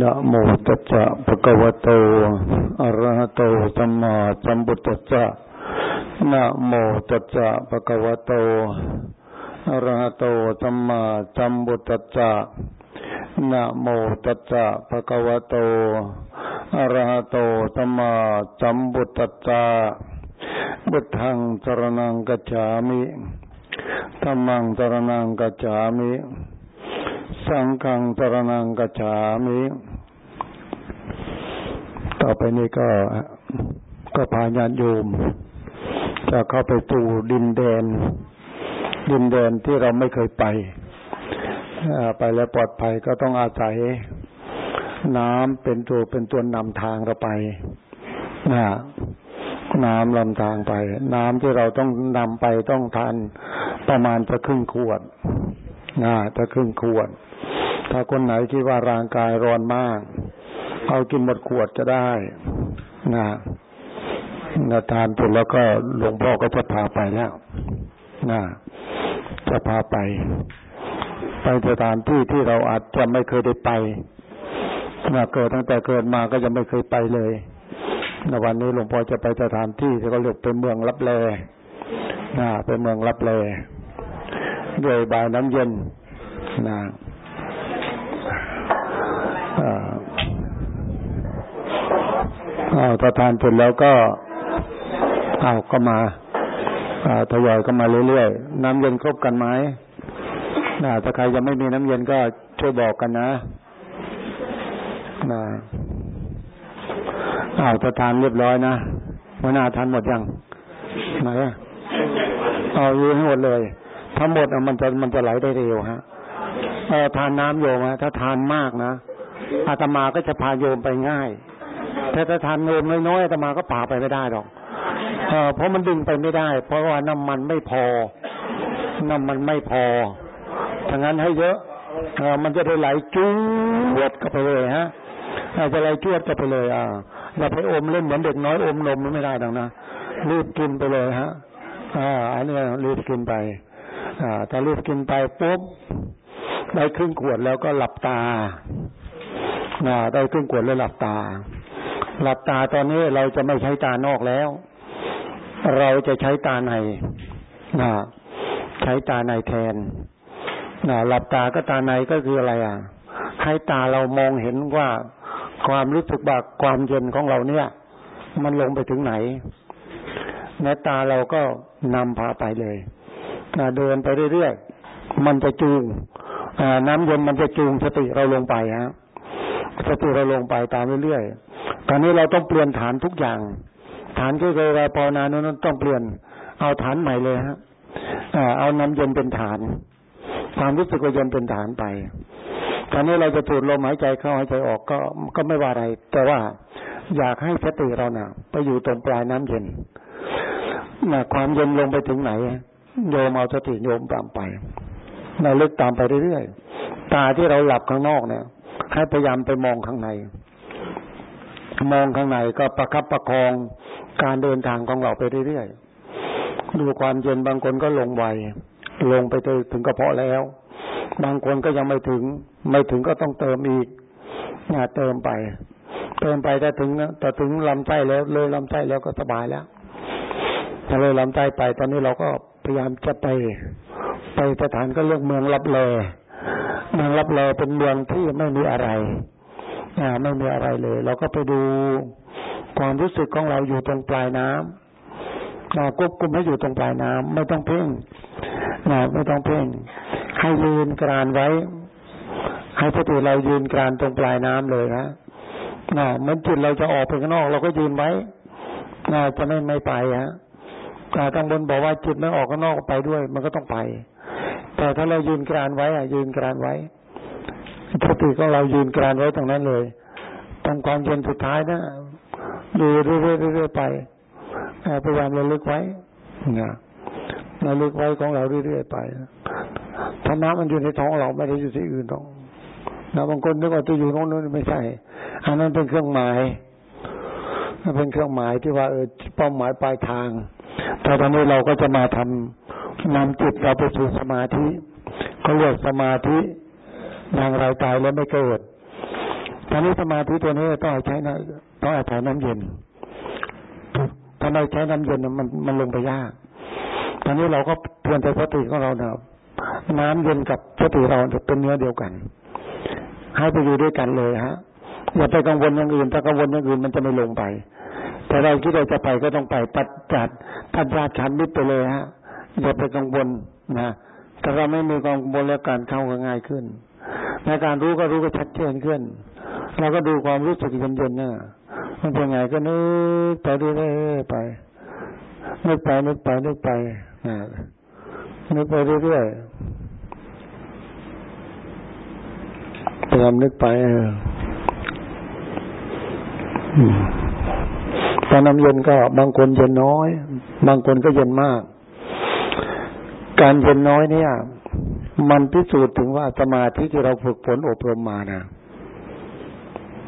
นะโมตัสสะภะคะวะโต อะระหะโต สัมมาสัมพุทธัสสะ นะโมตัสสะภะคะวะโต อะระหะโต สัมมาสัมพุทธัสสะ นะโมตัสสะภะคะวะโต อะระหะโต สัมมาสัมพุทธัสสะบุตังสรนังกัจฉามิ ธัมมังสรนังกัจฉามิ สังฆังสรนังกัจฉามิ ต่อไปนี้ก็ก็พาญาติโยม จะเข้าไปสู่ดินแดน ดินแดนที่เราไม่เคยไป ไปแล้วปลอดภัยก็ต้องอาศัย น้ำเป็นตัวเป็นตัวนำทางเราไปนะน้ำลำทางไป น้ำที่เราต้องนำไปต้องทานประมาณจะครึ่งขวด นะจะครึ่งขวด ถ้าคนไหนที่ว่าร่างกายร้อนมาก เอากินหมดขวดจะได้นะนะทานเสร็จแล้วก็หลวงพ่อก็จะพาไปแล้วนะจะพาไป ไปสถานที่ที่เราอาจจะไม่เคยได้ไปนะเกิดตั้งแต่เกิดมาก็ยังไม่เคยไปเลยในวันนี้หลวงพ่อจะไปสถานที่ที่เขาเรียกเป็นเมืองรับแลนะเป็นเมืองรับแล ด้วยบายน้ำเย็นนะอ้าวถ้าทานเสร็จแล้วก็อ้าวก็มาทยอยก็มาเรื่อยๆ น้ำเย็นครบกันไหมนะถ้าใครยังไม่มีน้ำเย็นก็ช่วยบอกกันนะนะอ้าวถ้าทานเรียบร้อยนะวันนาทานหมดยังไหนเอาอยู่ให้หมดเลย ทั้งหมดมันจะมันจะไหลได้เร็วฮะเออทานน้ำโยมถ้าทานมากนะอาตมาก็จะพาโยมไปง่ายแต่ถ้าทานโยมน้อยๆอาตมาก็พาไปไม่ได้หรอกเออเพราะมันดึงไปไม่ได้ เพราะว่าน้ำมันไม่พอ น้ำมันไม่พอถ้างั้นให้เยอะเออมันจะได้ไหลจูดเข้าไปเลยฮะอาจจะไหลจวดเข้าไปเลย อ่าอย่าไปอมเล่นเหมือนเด็กน้อยอมนมไม่ได้ดังนะรีบกินไปเลยฮะอ่าอันนี้รีบกินไป ถ้ารีบกินไปปุ๊บได้ครึ่งขวดแล้วก็หลับตาได้ครึ่งขวดแล้วหลับตา หลับตาตอนนี้เราจะไม่ใช้ตานอกแล้ว เราจะใช้ตาในนะใช้ตาในแทนนะหลับตาก็ตาในก็คืออะไรอะ ให้ตาเรามองเห็นว่าความรู้สึกบากความเย็นของเราเนี่ย มันลงไปถึงไหนแม้ตาเราก็นำพาไปเลย เดินไปเรื่อยๆมันจะจูงน้ำเย็นมันจะจูงสติเราลงไปฮะสติเราลงไปตามเรื่อยๆตอนนี้เราต้องเปลี่ยนฐานทุกอย่าง ฐานที่เคยเราภาวนานั้นต้องเปลี่ยนเอาฐานใหม่เลยฮะเอาน้ำเย็นเป็นฐาน ความรู้สึกว่าเย็นเป็นฐานไปตอนนี้เราจะถูดลมหายใจเข้าหายใจออกก็ก็ไม่ว่าอะไร แต่ว่าอยากให้สติเราเนะ่ะ ไปอยู่ตรงปลายน้ำเย็นนะความเย็นลงไปถึงไหน โยมเอาสติโยมตามไปเราเลึกตามไปเรื่อยๆตาที่เราหลับข้างนอกเนี่ยให้พยายามไปมองข้างใน มองข้างในก็ประคับประคองการเดินทางของเราไปเรื่อยๆดูความเย็นบางคนก็ลงไวลงไปถึงกระเพาะแล้ว บางคนก็ยังไม่ถึง ไม่ถึงก็ต้องเติมอีกนยเติมไป เติมไปถ้าถึงแต่ถึงลำไส้แล้ว เลยลำไส้แล้วก็สบายแล้วถ้าเลยลำไส้ไป ตอนนี้เราก็ พยายามจะไปไปสถานก็เลือกเมืองรับเลเมืองรับแลเป็นเมืองที่ไม่มีอะไรอ่าไม่มีอะไรเลย เราก็ไปดูความรู้สึกของเราอยู่ตรงปลายน้ำนะควบคุมให้อยู่ตรงปลายน้ำไม่ต้องเพ่งนะไม่ต้องเพ่งให้ยืนกรานไว้ ให้สติเรายืนกรานตรงปลายน้ำเลยนะนะมันจิตเราจะออกไปข้างนอก เราก็ยืนไว้นะจะไม่ไม่ไปฮะ ทางบนบอกว่าจิตไม่ออกข้างนอกไปด้วย มันก็ต้องไป แต่ถ้าเรายืนกรานไว้อะยืนกรานไว้สติของเรายืนกรานไว้ตรงนั้นเลยตรงความเย็นสุดท้ายนะดูเรื่อยๆไปพยายามระลึกไว้นะระลึกไว้ของเราเรื่อยๆไปธรรมะมันอยู่ในท้องเราไม่ได้อยู่ที่อื่นหรอกนะบางคนนึกว่าจะอยู่ตรงนู้นไม่ใช่ อันนั้นเป็นเครื่องหมายเป็นเครื่องหมายที่ว่าเออเป้าหมายปลายทาง แต่ตอนนี้เราก็จะมาทำนำจิตเราไปสู่สมาธิเขาเรียกสมาธิอย่างไรตายแล้วไม่เกิดตอนนี้สมาธิตัวนี้ต้องใช้น้ต้องอาศัยน้ำเย็นถ้าเราใช้น้ำเย็นมันมันลงไปยาก ตอนนี้เราก็เตือนใจสติของเราเนี่ยน้ำเย็นกับสติเราจะเป็นเนื้อเดียวกัน ให้ไปอยู่ด้วยกันเลยฮะอย่าไปกังวลอย่างอื่นถ้ากังวลอย่างอื่นมันจะไม่ลงไป แต่เราคิดเราจะไปก็ต้องไปปัดจัดทัดญาติขันมิตรไปเลยฮะอย่าไปกังวลนะถ้าเราไม่มีกังวลแล้วการเข้าก็ง่ายขึ้นในการรู้ก็รู้ก็ชัดเจนขึ้นเราก็ดูความรู้สึกเย็นๆเนี่ยมันเป็นไงก็นึกไปเรื่อยๆไปนึกไปนึกไปนึกไปนะนึกไปเรื่อยๆพยายามนึกไปตอ นน้ำเย็นก็บางคนเย็นน้อย บางคนก็เย็นมาก การเย็นน้อยเนี่ย มันพิสูจน์ถึงว่าสมาธิที่เราฝึกฝนอบรมมานะ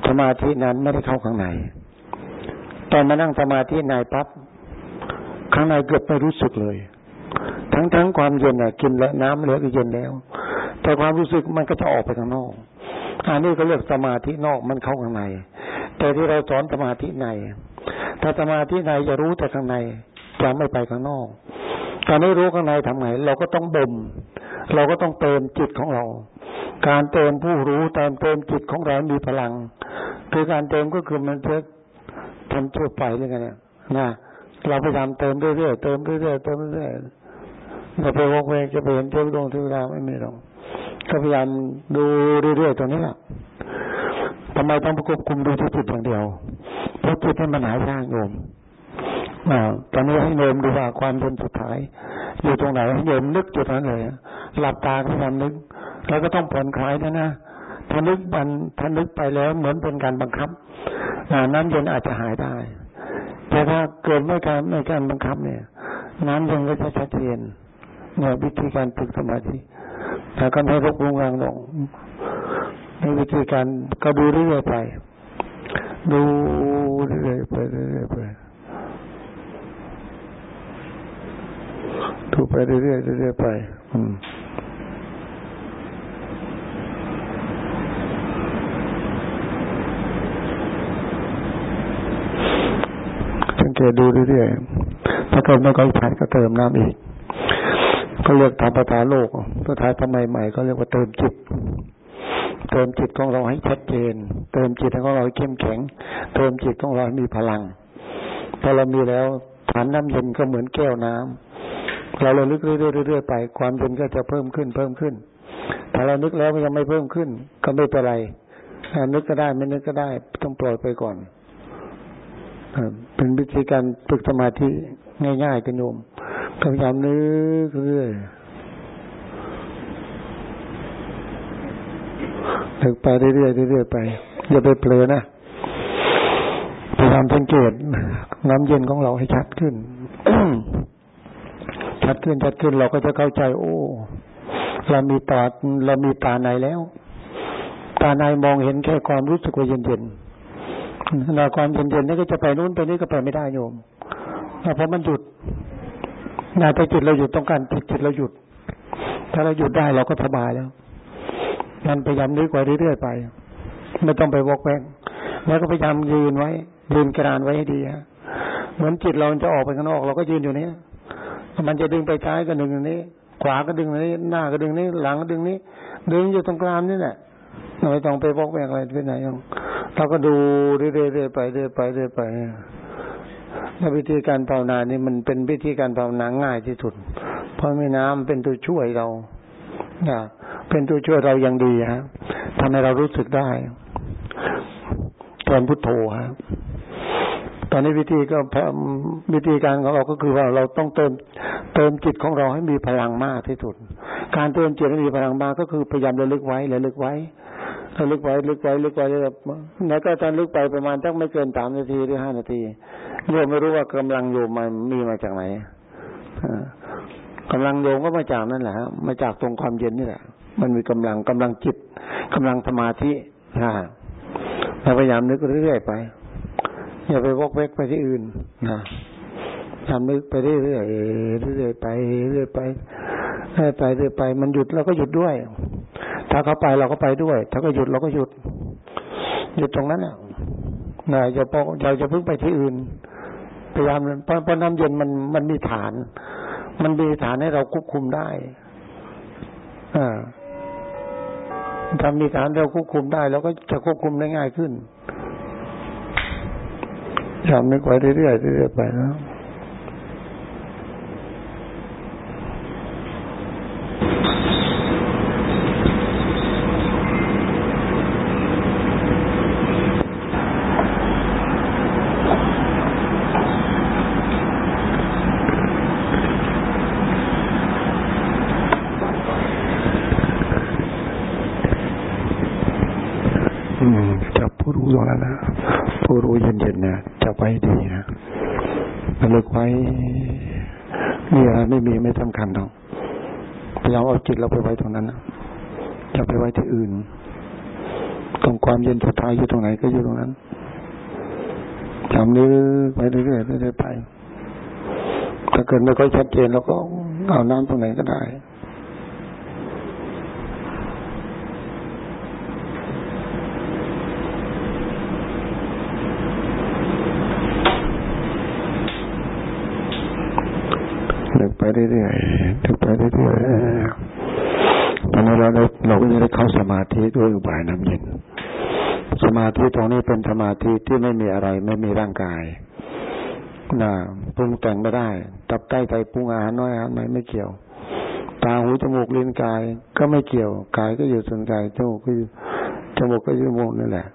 สมาธินั้นไม่ได้เข้าข้างในตอนมานั่งสมาธิในปั๊บข้างในเกือบไม่รู้สึกเลย ทั้งทั้งความเย็นอะ กินแล้วน้ำเหลือก็เย็นแล้ว แต่ความรู้สึกมันก็จะออกไปข้างนอกอันนี้ก็เรียกสมาธินอกมันเข้าข้างใน แต่ที่เราสอนสมาธิใน ถ้าสมาธิในจะรู้แต่ข้างในจะไม่ไปข้างนอกตอนนี้รู้ข้างในทำไงเราก็ต้องบ่มเราก็ต้องเติมจิตของเรา การเติมผู้รู้เติมเติมจิตของเรา มีพลัง คือการเติมก็คือมันจะทำทั่วไปเลยกันเนี่ยนะเราพยายามเติมเรื่อยๆเติมเรื่อยๆเติมเรื่อยๆอย่าไปวกเวกจะไปเห็นเทวดวงเทวดาไม่มีหรอกก็พยายามดูเรื่อยๆตรงนี้แหละทำไมต้องประกบคุมดูที่จิตอย่างเดียว พราะจิตให้มันหายยากโยมอตอนนี้ให้โยมดูว่าความเป็นสุดท้าย อยู่ตรงไหนให้โยมนึกจุดนั้นเลยหลับตาพยายามนึก แล้วก็ต้องผ่อนคลายนะนะถ้านึกมันถ้านึกไปแล้วเหมือนเป็นการบังคับน้ำเย็นอาจจะหายได้ แต่ถ้าเกิดไม่การไม่การบังคับเนี่ย น้ำเย็นก็จะชัดเจนเนี่ยวิธีการฝึกสมาธิแต่ก็ไม่รบกวนลงในวิธีการก็ดูเรื่อยไป ดูเรื่อยไปเรื่อยไปดูไปเรื่อยเรื่อยไป อืมเกตดูเรื่อยๆถ้าเกิดไม่ค่อยชัดก็เติมน้ำอีก ก็เรียกธรรมตาโลกภาษาทำไมใหม่ก็เรียกว่าเติมจิต เติมจิตของเราให้ชัดเจน เติมจิตของเราให้เข้มแข็ง เติมจิตของเราให้มีพลังพอเรามีแล้วฐานน้ำเย็นก็เหมือนแก้วน้ำเราเราลึกเรื่อยๆไป ความเย็นก็จะเพิ่มขึ้นเพิ่มขึ้น ถ้าเรานึกแล้วมันยังไม่เพิ่มขึ้น ก็ไม่เป็นไรนึกก็ได้ไม่นึกก็ได้ ต้องปล่อยไปก่อนเป็นวิธีการฝึกสมาธิง่ายๆกันโยมพยายามนึกเรื่อย นึกไปเรื่อยๆเรื่อยๆไป อย่าไปเผลอนะพยายามสังเกตน้ำเย็นของเราให้ชัดขึ้น ชัดขึ้นชัดขึ้นเราก็จะเข้าใจ โอ้ เรามีตาเรามีตาในแล้ว ตาในมองเห็นแค่ความรู้สึกว่าเย็นๆนาความเย็นๆนี่ก็จะไปนู้นไปนี้ก็ไปไม่ได้โยมเพราะมันหยุดนาแต่จิตเราหยุดต้องการจิตจิตเราหยุด ถ้าเราหยุดได้เราก็สบายแล้ว นั่นพยายามนึกไว้เรื่อยๆไป ไม่ต้องไปวกแวกแล้วก็พยายามยืนไว้ ยืนกระดานไว้ให้ดีฮะเหมือนจิตเราจะออกไปข้างนอก เราก็ยืนอยู่นี้มันจะดึงไปซ้ายก็ดึงตรงนี้ ขวาก็ดึงนี้ หน้าก็ดึงนี้ หลังก็ดึงนี้ ดึงอยู่ตรงกลางนี่แหละไม่ต้องไปวอกแวกอะไรไปไหนหรอกเราก็ดูเรื่อยๆไปเรื่อยไปเรื่อยไปแล้ววิธีการภาวนานี่มันเป็นวิธีการภาวนาง่ายที่สุด เพราะไม่น้ำเป็นตัวช่วยเรานะ เป็นตัวช่วยเราอย่างดีฮะทำให้เรารู้สึกได้ตอนพุทโธฮะตอนนี้วิธีก็วิธีการของเราก็คือว่าเราต้องเติมเติมจิตของเราให้มีพลังมากที่สุด การเติมจิตให้มีพลังมากก็คือพยายามระลึกไว้ระลึกไว้ถ้าลึกไปลึกไปลึกไปเลยแล้วก็ตอนลึกไปประมาณตั้งไม่เกินสามนาทีหรือห้านาทีโยมไม่รู้ว่ากำลังโยมมันมีมาจากไหนกำลังโยมก็มาจากนั่นแหละมาจากตรงความเย็นนี่แหละ มันมีกำลังกำลังจิตกำลังสมาธินะเราพยายามนึกเรื่อยๆไป อย่าไปวกแวกไปที่อื่นนะทำนึกไปเรื่อยๆเรื่อยๆไปเรื่อยไปเรื่อยไปเรื่อยไป มันหยุดเราก็หยุดด้วย ถ้าเขาไปเราก็ไปด้วย ถ้าก็หยุดเราก็หยุดจิตตรงนั้นเนี่ยนะอย่าพออย่าจะพึ่งไปที่อื่น พยายามเพราะน้ำเย็นมันมันมีฐาน มันมีฐานให้เราควบคุมได้อ่า ทำมีฐานเราควบคุมได้เราก็จะควบคุมได้ง่ายขึ้นทำไม่ไหวเรื่อยๆเรื่อยๆไปนะจับผู้รู้ตรงนั้นนะผู้รู้เย็นๆนะจะไปดีนะระลึกไว้มีอะไรไม่มีไม่สำคัญหรอกพยายามเอาจิตเราไปไว้ตรงนั้นนะจะไปไว้ที่อื่น ตรงความเย็นสุดท้ายอยู่ตรงไหนก็อยู่ตรงนั้นจำนี้ไปเรื่อยๆเรื่อยๆไป ถ้าเกิดไม่ ค่อยชัดเจนเราก็เอาน้ำตรงไหนก็ได้ึกไปเรื่อยๆนึกไปเรื่อยๆตอนนี้เราเราก็จะได้เข้าสมาธิด้วยอุบายน้ำเย็น สมาธิตรงนี้เป็นสมาธิที่ไม่มีอะไร ไม่มีร่างกายนะ ปรุงแต่งไม่ได้ ตับใต้ใจปรุงอาหารน้อยอาหารไม่ไม่เกี่ยว ตาหูจมูกลิ้นกายก็ไม่เกี่ยว กายก็อยู่ส่วนกายจมูกก็อยู่จมูกก็อยู่จมูกนั่นแหละ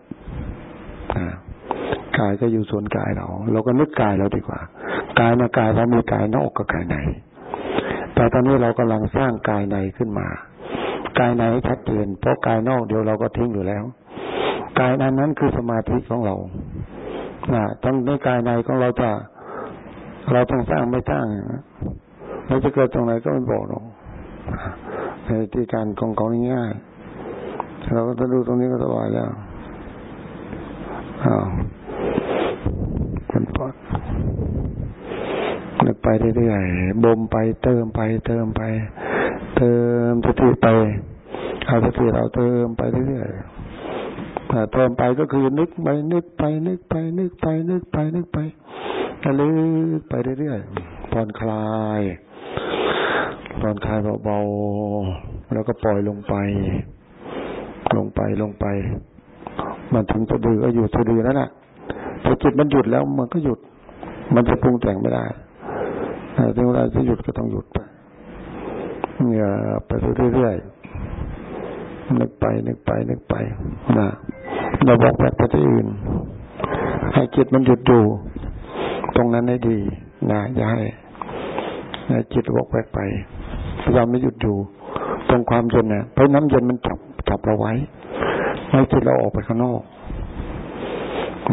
กายก็อยู่ส่วนกายเรา เราก็นึกกายเราดีกว่ากายมากายเรามีกายนอกกับกายในแต่ตอนนี้เรากำลังสร้างกายในขึ้นมากายในชัดเจนเพราะกายนอกเดี๋ยวเราก็ทิ้งอยู่แล้วกายนั้นนั้นคือสมาธิของเรานะต้องในกายในของเราจะ เราต้องสร้างไม่สร้างเราจะเกิดตรงไหนก็ไม่บอกหรอกในที่การของเของง่ายเราก็จะดูตรงนี้ก็สบายแล้วอ้าวมันปอดนึกไปเรื่อยๆบ่มไปเติมไป เติมไป เติมสติไปเอาสติเราเติมไปเรื่อยๆเติมไปก็คือนึกไปนึกไปนึกไปนึกไปนึกไปนึกไป ระลึกไปเรื่อยๆผ่อนคลายผ่อนคลายเบาๆแล้วก็ปล่อยลงไป ลงไปลงไป มันถึงสะดือก็อยู่สะดือแล้วนะ่ะพอจิตมันหยุดแล้วมันก็หยุด มันจะปรุงแต่งไม่ได้ถึงเวลาจะหยุดก็ต้องหยุดไปเนี่ยไปเรื่อยๆนึกไปนึกไปนึกไปนะเราบอกแบบไปที่อื่นให้จิตมันหยุดอยู่ รงนั้นให้ดีนะอย่าให้จิตบอกแวกไปพยายามไม่หยุดอยู่ตรงความเย็นเนี่ยเพราะน้ำเย็นมันจับจับเราไว้ไม่จิตเราออกไปข้างนอก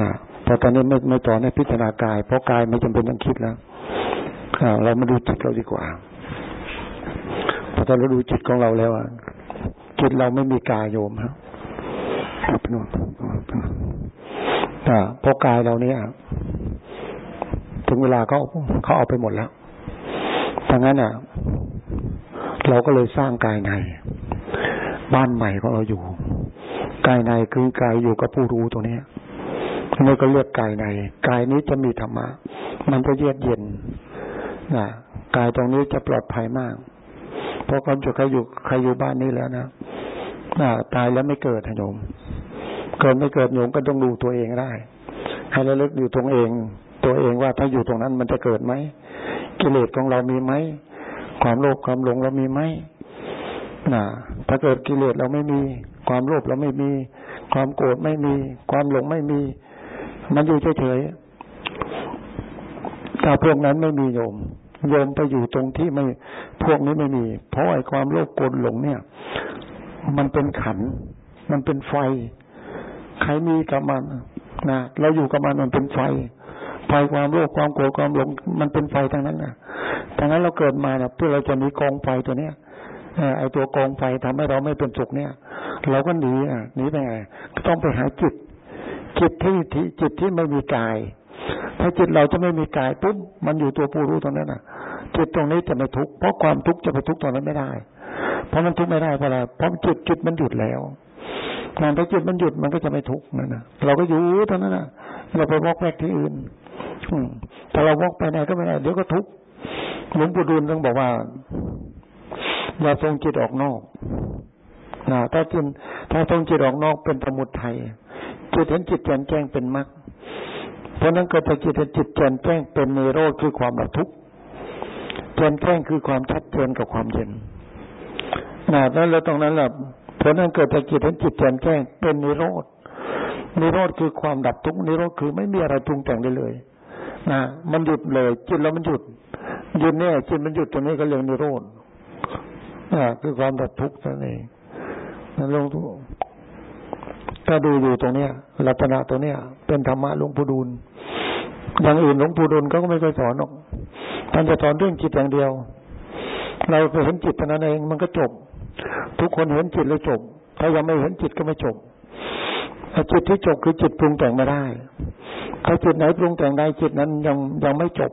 นะแต่ตอนนี้ไม่ไม่ต่อในพิจารณากาย เพราะกายไม่จำเป็นต้องคิดแล้วเรามาดูจิตเราดีกว่าพอตอนเราดูจิตของเราแล้วจิตเราไม่มีกายโยมครับไปนู่นเพราะกายเราเนี่ย ถึงเวลาเขาเขาเอาไปหมดแล้วดังนั้นอะ เราก็เลยสร้างกายใน บ้านใหม่ของเราอยู่ กายในคือกายอยู่กับผู้รู้ตัวนี้นี่ก็เรียกกายใน กายนี้จะมีธรรมะ มันจะเยือกเย็นนะกายตรงนี้จะปลอดภัยมาก เพราะคนจะใครอยู่ใครอยู่บ้านนี้แล้วนะนะตายแล้วไม่เกิดโยม เกิดไม่เกิดโยมก็ต้องดูตัวเองได้ ให้ระลึกอยู่ตรงเอง ตัวเองว่าถ้าอยู่ตรงนั้นมันจะเกิดไหมกิเลสของเรามีไหมความโลภความหลงเรามีไหมนะถ้าเกิดกิเลสเราไม่มี ความโลภเราไม่มี ความโกรธไม่มี ความหลงไม่มี มันอยู่เฉยๆถ้าพวกนั้นไม่มีโยมโยมไปอยู่ตรงที่ไม่พวกนี้ไม่มี เพราะไอ้ความโลภโกรธหลงเนี่ย มันเป็นขัน มันเป็นไฟ ใครมีกับมันนะเราอยู่กับมันมันเป็นไฟ ไฟความโลภความโกรธความหลง มันเป็นไฟทั้งนั้นนะดังนั้นเราเกิดมานะเพื่อเราจะมีกองไฟตัวเนี้ยไอ้ตัวกองไฟทำให้เราไม่เป็นสุขเนี่ย เราก็หนีอะหนีไปไงต้องไปหาจิต จิตที่ที่จิตที่ไม่มีกาย ถ้าจิตเราจะไม่มีกายปุ๊บมันอยู่ตัวผู้รู้ตรงนั้นน่ะจิตตรงนี้จะไม่ทุกข์เพราะความทุกข์จะไปทุกข์ตรงนั้นไม่ได้ เพราะมันทุกข์ไม่ได้เพราะอะไรเพราะจิตจิตมันหยุดแล้วงานถ้าจิตมันหยุดมันก็จะไม่ทุกข์นั่นนะเราก็อยู่เท่านั้นนะเราไปวอกแวกที่อื่น ถ้าเราวอกไปไหนก็ไม่ได้เดี๋ยวก็ทุกข์หลวงปู่ดูลต้องบอกว่า อย่าทรงจิตออกนอกนะถ้าจิตถ้าทรงจิตออกนอกเป็นสมุทไทยจิตเห็นจิตแจ่มแจ้งเป็นมรรคเพราะนั้นเกิดจากจิตเห็นจิตแจ่มแจ้งเป็นนิโรธคือความดับทุกข์แจ่มแจ้งคือความชัดเจนกับความเย็นนะแล้วเราตรงนั้นแหละเพราะนั้นเกิดจากจิตเห็นจิตแจ่มแจ้งเป็นนิโรธนิโรธคือความดับทุกข์นิโรธคือไม่มีอะไรปรุงแต่งได้เลย นะมันหยุดเลยจิตแล้วมันหยุดหยุดเนี่ยจิตมันหยุดตรงนี้ก็เรียกนิโรธอ่าคือความดับทุกข์นั่นเองนั่นลงทุกถ้าดูอยู่ตรงเนี้ยลักษณะตรงเนี้ย เป็นธรรมะหลวงปู่ดูลอย่างอื่นหลวงปู่ดูลเขาก็ไม่เคยสอนหรอกท่านจะสอนเรื่องจิตอย่างเดียว เราไปเห็นจิตเท่านั้นเองมันก็จบ ทุกคนเห็นจิตแล้วจบ ถ้ายังไม่เห็นจิตก็ไม่จบจิตที่จบคือจิตปรุงแต่งไม่ได้ ถ้าจิตไหนปรุงแต่งได้จิตนั้นยังยังไม่จบ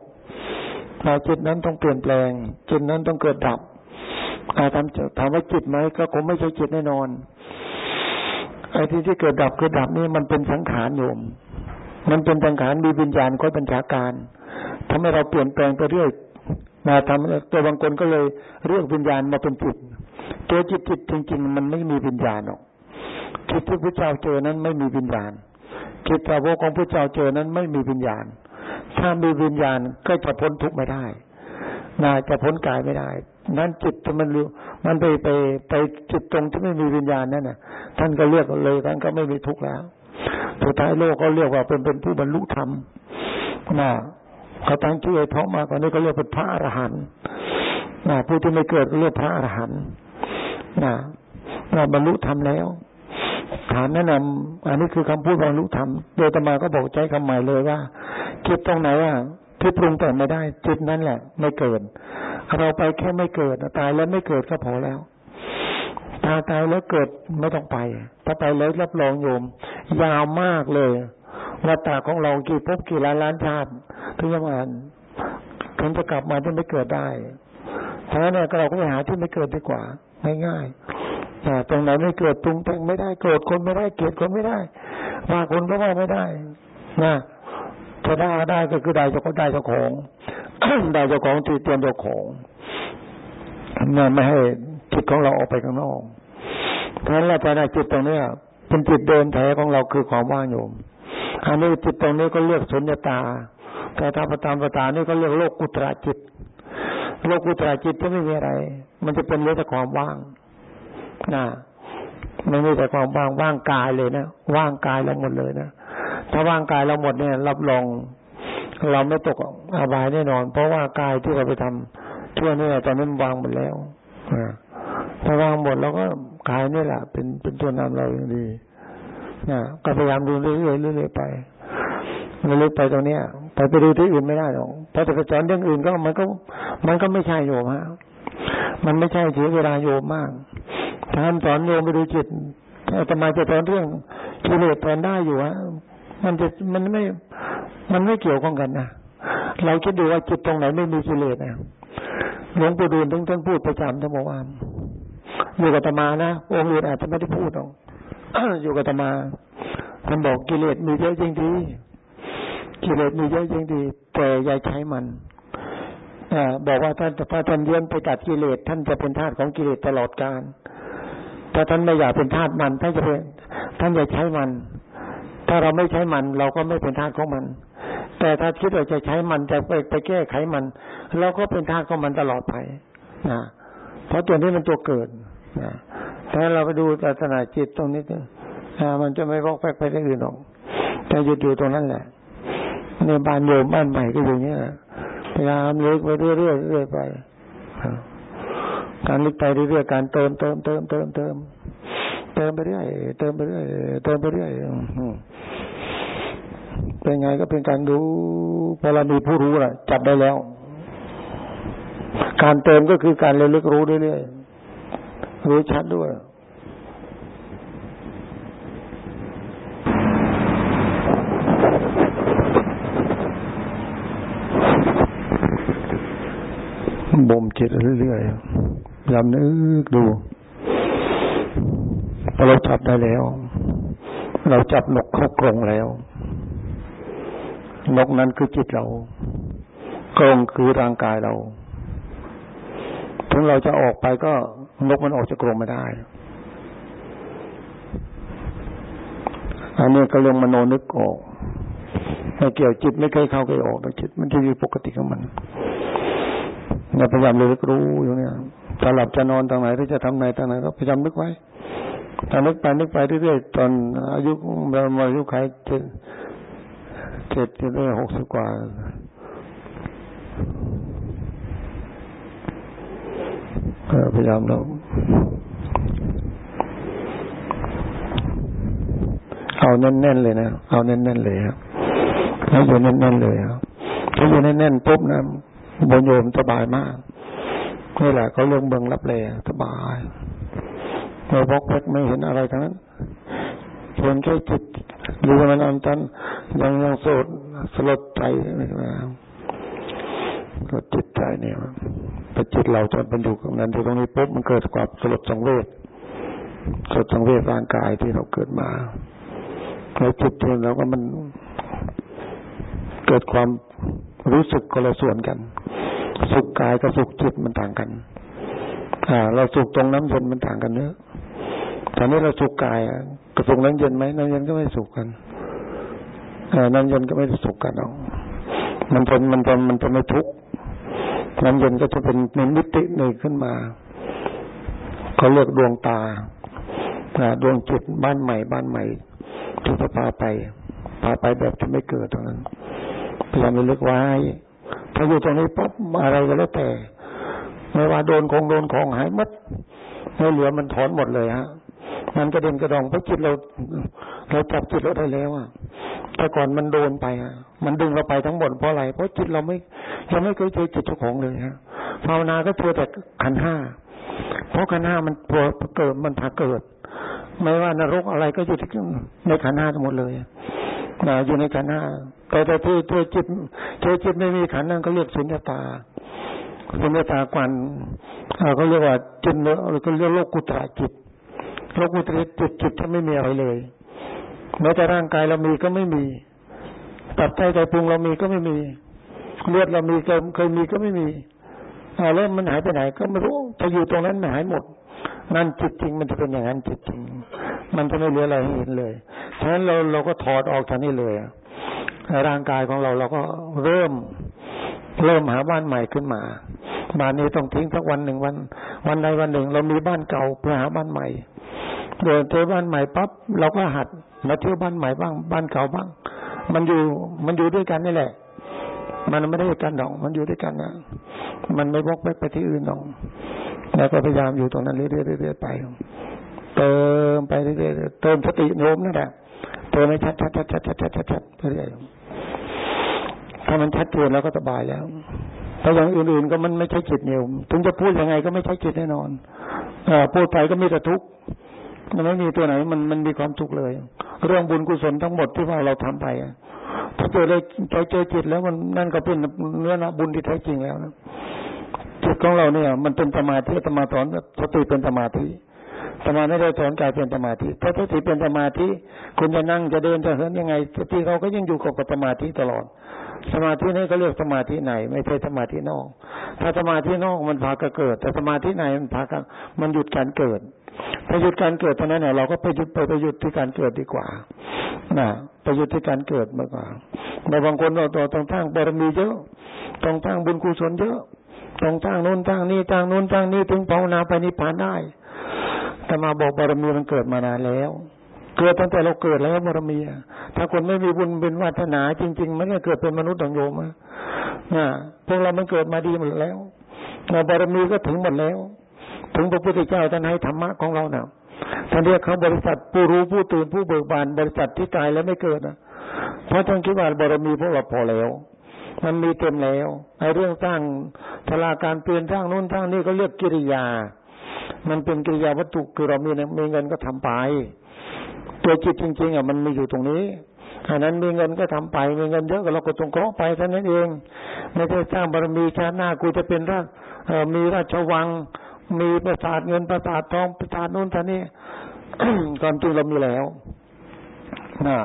จิตนั้นต้องเปลี่ยนแปลง จิตนั้นต้องเกิดดับถามถามว่าจิตไหมก็คงไม่ใช่จิตแน่นอนไอ้ที่ที่เกิดดับเกิดดับนี่มันเป็นสังขารโยม มันเป็นสังขารมีวิญญาณก็บัญชาการทำให้เราเปลี่ยนแปลงไปเรื่อยมาทำตัวบางคนก็เลยเรียกวิญญาณมาเป็นจิต ตัวจิตจิตจริง ๆ มันไม่มีวิญญาณหรอกจิตที่พระเจ้าเจอนั้นไม่มีวิญญาณ จิตสาวกของพระเจ้าเจอนั้นไม่มีวิญญาณ ถ้ามีวิญญาณก็จะพ้นทุกข์ไม่ได้น่าจะพ้นกายไม่ได้ นั้นจิตมันมันไปไปไปจิตตรงที่ไม่มีวิญญาณนั่นน่ะ ท่านก็เรียกเลยท่านก็ไม่มีทุกข์แล้วสุดท้ายโลกก็เรียกว่าเป็นเป็นผู้บรรลุธรรมนะเขาตั้งชื่อไอ้ท้องมากตอนนี้ก็เรียกเป็นพระอรหันต์นะผู้ที่ไม่เกิดก็เรียกพระอรหันต์นะนะบรรลุธรรมแล้ว ฐานแนะนำอันนี้คือคำพูดบรรลุธรรมโดยตมาก็บอกใจคำใหม่เลยว่าคิดตรงไหนว่าที่ปรุงแต่งไม่ได้ จิตนั่นแหละ ไม่เกิด เราไปแค่ไม่เกิดตายแล้วไม่เกิดก็พอแล้วตาตายแล้วเกิดไม่ต้องไป ถ้าไปแล้วรับรองโยม ยาวมากเลยวัตาของเรากี่พบกี่ล้านล้านชาติถึงจะมาถึงจะกลับมาที่ไม่เกิดได้เพราะนั้นเราก็ไปหาที่ไม่เกิดดีกว่าง่ายๆ ตรงไหนไม่เกิดปรุงแต่งไม่ได้โกรธคนไม่ได้เกลียดคนไม่ได้ว่าคนก็ว่าไม่ได้นะถ้าได้ได้ก็คือได้เจ้าของได้เจ้าของได้เจ้าของตีเตียนเจ้าของนั่นไม่ให้จิตของเราออกไปข้างนอกเพราะฉะนั้นเราจะได้จิตตรงนี้เป็นจิตเดินแท้ของเราคือความว่างโยมอันนี้จิตตรงนี้ก็เรียกสุญญตาแต่ถ้าประตามประตานี่ก็เรียกโลกกุตระจิต โลกกุตระจิตที่ไม่มีอะไร มันจะเป็นเรื่องแต่ความว่าง นะไม่มีแต่ความว่างว่างกายเลยนะว่างกายเราหมดเลยนะถ้าว่างกายเราหมดเนี่ย รับรองเราไม่ตกอบายแน่นอน เพราะว่ากายที่เราไปทำทั่วนี่ตอนนี้มันวางหมดแล้วถ้าวางหมดเราก็กายนี่แหละเป็นเป็นตัวนำเราอย่างดีนะก็พยายามดูเรื่อยๆเรื่อยๆไปเรื่อยไปตรงเนี้ยไปไปดูที่อื่นไม่ได้หรอกเพอจะไปสอนเรื่องอื่นก็มันก็ มันก็ไม่ใช่โยมฮะมันไม่ใช่เสียเวลาโยมมาก ท่านสอนโยมไปดูจิตทำไมาจะสอนเรื่องกิเลสสอนได้อยู่ฮะมันจะมันไม่ มันไม่เกี่ยวข้องกันนะเราคิดดูว่าจิตตรงไหนไม่มีกิเลสนะหลวงปู่ดูลท่านท่านพูดประจำท่านบอกว่าอยู่กับตมานะองค์อื่นอาจจะไม่ได้พูดหรอกอยู่กับตมาท่านบอกกิเลสมีเยอะจริงดีกิเลสมีเยอะจริงดี แต่อย่าใช้มันอบอกว่าท่านถ้าท่านเลี้ยงไปตัดกิเลสท่านจะเป็นทาสของกิเลสตลอดกาล ถ้าท่านไม่อยากเป็นทาสมันท่านจะเป็นท่านจะใช้มัน ถ้าเราไม่ใช้มัน เราก็ไม่เป็นทาสของมัน แต่ถ้าคิดว่าจะใช้มันจะไปไปแก้ไขมัน เราก็เป็นทาสของมันตลอดไปนะเพราะตัวนี้มันตัวเกิดนะถ้าเราไปดูลักษณะจิตตรงนี้นะมันจะไม่วอกแวกไปได้อื่นหรอกแต่หยุดอยู่ตรงนั้นแหละในบ้านโยมบ้านใหม่ก็อย่างนี้พยายามเลึกไปเรื่อยๆเรื่อยไป การลึกไปเรื่อยๆการเติมเติมเติมเติมเติมเติมไปเรื่อยเติมไปเรื่อยเติมไปเรื่อยเป็นไงก็เป็นการดูพอเรามีผู้รู้แหละจับได้แล้ว การเติมก็คือการเรียนรู้รู้เรื่อยๆรู้ชัดด้วยบ่มจิตเรื่อยๆ ยำนึกดูพอเราจับได้แล้ว เราจับนกเข้ากรงแล้วนกนั้นคือจิตเรากรงคือร่างกายเรา ถึงเราจะออกไปก็นกมันออกจากกรงไม่ได้ อันนี้ก็เรื่องมโนนึกออกไม่เกี่ยวจิตไม่เคยเข้าเคยออกแต่จิตมันจะอยู่ปกติของมันเราพยายามรู้รู้อยู่เนี่ย จะหลับจะนอนทางไหนหรือจะทำไหนทางไหนก็พยายามนึกไว้ถ้านึกไปนึกไปเรื่อยๆตอนอายุเราอายุใครเจ็ดเจ็ดจะได้หกสิบกว่าพยายามเราเอาแน่นๆเลยนะ เอาแน่นๆเลยครับแล้วอยู่แน่นๆเลยครับถ้าอยู่แน่นๆปุ๊บนะบนโยมสบายมาก นี่แหละเขาเรื่องเบืองรับเลสบายเราพกเพกไม่เห็นอะไรทั้งนั้นชวนแค่จิตดูมันอันตันยังยังโสดสลดใจนะก็จิตใจเนี่ยแต่จิตเราจะบรรจุกับนั้นที่ตรงนี้ปุ๊บมันเกิดความสลดสังเวชสลดสังเวชร่างกายที่เราเกิดมาแล้วจิตเราก็มันเกิดความรู้สึกคนละส่วนกัน สุขกายกับสุขจิตมันต่างกัน อ่า เราสุขตรงน้ำเย็นมันต่างกันเนอะตอนนี้เราสุขกายกับสุขน้ำเย็นไหมน้ำเย็นก็ไม่สุขกันอ่น้ำเย็นก็ไม่สุขกันเอามันจะมันจะมันจะไม่ทุกข์น้ำเย็นก็จะเป็นนมิติหนึ่งขึ้นมาเขาเรียกดวงตาดวงจิตบ้านใหม่บ้านใหม่ที่จะพาไปพาไปแบบที่ไม่เกิดตรงนั้นพยายามระลึกไว้ ถ้าอยู่ตรงนี้ปั๊บอะไรก็แล้วแต่ ไม่ว่าโดนคงโดนของหายมัดไม่เหลือมันถอนหมดเลยฮะมันกระเด็นกระดองเพราะจิตเรา เราจับจิตเราได้แล้วอะแต่ก่อนมันโดนไปอะ มันดึงเราไปทั้งหมดเพราะอะไรเพราะจิตเราไม่ยังไม่เคยเจอจิตเจ้าของเลยฮะภาวนาก็เจอแต่ขันห้าเพราะขันห้ามันปวดเกิดมันพาเกิด ไม่ว่านรกอะไรก็อยู่ที่ในขันห้าทั้งหมดเลยอยู่ในขันห้า แต่แต่ที่ตัวจิตตัวจิตไม่มีขันนั่นก็เรียกสุญญตาสุญญตากวันเขาเรียกว่าจิตเนื้อหรือก็เรียกโลกกุตระจิตโลกกุตระจิตจิตที่ไม่มีอะไรเลยแม้แต่ร่างกายเรามีก็ไม่มีตับไตใจพุงเรามีก็ไม่มีเลือดเรามีเคยมีก็ไม่มีแล้วมันหายไปไหนก็ไม่รู้จะอยู่ตรงนั้นมันหายหมด นั่นจิตจริงมันจะเป็นอย่างนั้นจิตจริง มันจะไม่เหลืออะไรให้เห็นเลย ฉะนั้นเราเราก็ถอดออกจากนี้เลย ร่างกายของเราเราก็เริ่มเริ่มหาบ้านใหม่ขึ้นมา บ้านนี้ต้องทิ้งสักวันหนึ่งวัน วันใดวันหนึ่ง เรามีบ้านเก่าเพื่อหาบ้านใหม่เดินเจอบ้านใหม่ปั๊บเราก็หัดมาเที่ยวบ้านใหม่บ้าง บ้านเก่าบ้าง มันอยู่มันอยู่ด้วยกันนี่แหละ มันไม่ได้กันดอกมันอยู่ด้วยกันนะมันไม่วกไปที่อื่นดอกแล้วก็พยายามอยู่ตรงนั้นเรื่อยๆไป เติมไปเรื่อยๆเติมสติโน้มนั่นแหละ เติมให้ชัดชัดชัดชัดชัดชัดชัดชัดเรื่อยถ้ามันชัดเจนแล้วก็สบายแล้วถ้าอย่างอื่นๆก็มันไม่ใช่จิตเนียวถึงจะพูดยังไงก็ไม่ใช่จิตแน่นอนอพูดไปก็มีแต่ทุกข์มันไม่มีตัวไหน มันมันมีความทุกข์เลย เรื่องบุญกุศลทั้งหมดที่ว่าเราทำไปถ้าเจอได้ใจเจอจิตแล้วมันนั่นก็เป็นเนื้อนาบุญที่แท้จริงแล้วนะจิตของเราเนี่ย มันเป็นสมาธิสมาธิสติเป็นสมาธิ สมาธิได้สอนกายเป็นสมาธิถ้าสติเป็นสมาธิคุณจะนั่งจะเดินจะเหินยังไงสติเราก็ยังอยู่กับสมาธิตลอด สมาธินี้ก็เรียกสมาธิไหน ไม่ใช่สมาธินอก ถ้าสมาธินอกมันพากเกิด แต่สมาธิไหนมันพากมันหยุดการเกิดถ้าหยุดการเกิดเท่านั้นเนี่ยเราก็ไปหยุดไปไปหยุดที่การเกิดดีกว่านะไปหยุดที่การเกิดมากกว่าในบางคนเราตัวต้องทั้งบารมีเยอะ ต้องทั้งบุญกุศลเยอะ ต้องทั้งโน้นทั้งนี้ทั้งโน้นทั้งนี้ถึงภาวนาไปนิพพานได้ มาบอกบารมีมันเกิดมานานแล้ว เกิดตั้งแต่เราเกิดแล้วบารมีถ้าคนไม่มีบุญเป็นวาสนา จริง ๆ มันก็เกิดเป็นมนุษย์ต่างโยมนะพวกเรามันเกิดมาดีหมดแล้วบารมีก็ถึงหมดแล้ว ถึงพระพุทธเจ้าท่านให้ธรรมะของเราเนี่ยท่านเรียกเขาบริษัทผู้รู้ผู้ตื่นผู้เบิกบานบริษัทที่ตายแล้วไม่เกิดนะเพราะท่านคิดว่าบารมีพวกเราพอแล้ว มันมีเต็มแล้วไอ้เรื่องสร้างทลาการเปลี่ยนสร้างนู้นสร้างนี่ก็เรียกกิริยา มันเป็นกิริยาวัตถุคือเรามีมีเงินก็ทำไป ตัวจิตจริง ๆอะมันมีอยู่ตรงนี้อันนั้นมีเงินก็ทำไปมีเงินเยอะก็เราก็จงเคราะห์ไปเท่านั้นเอง ไม่ได้สร้างบารมีชาติหน้ากูจะเป็นราชมีราชวัง มีประสาทเงินประสาททองประสาทนู้นท่านี้ความจริงเรามีแล้วนะ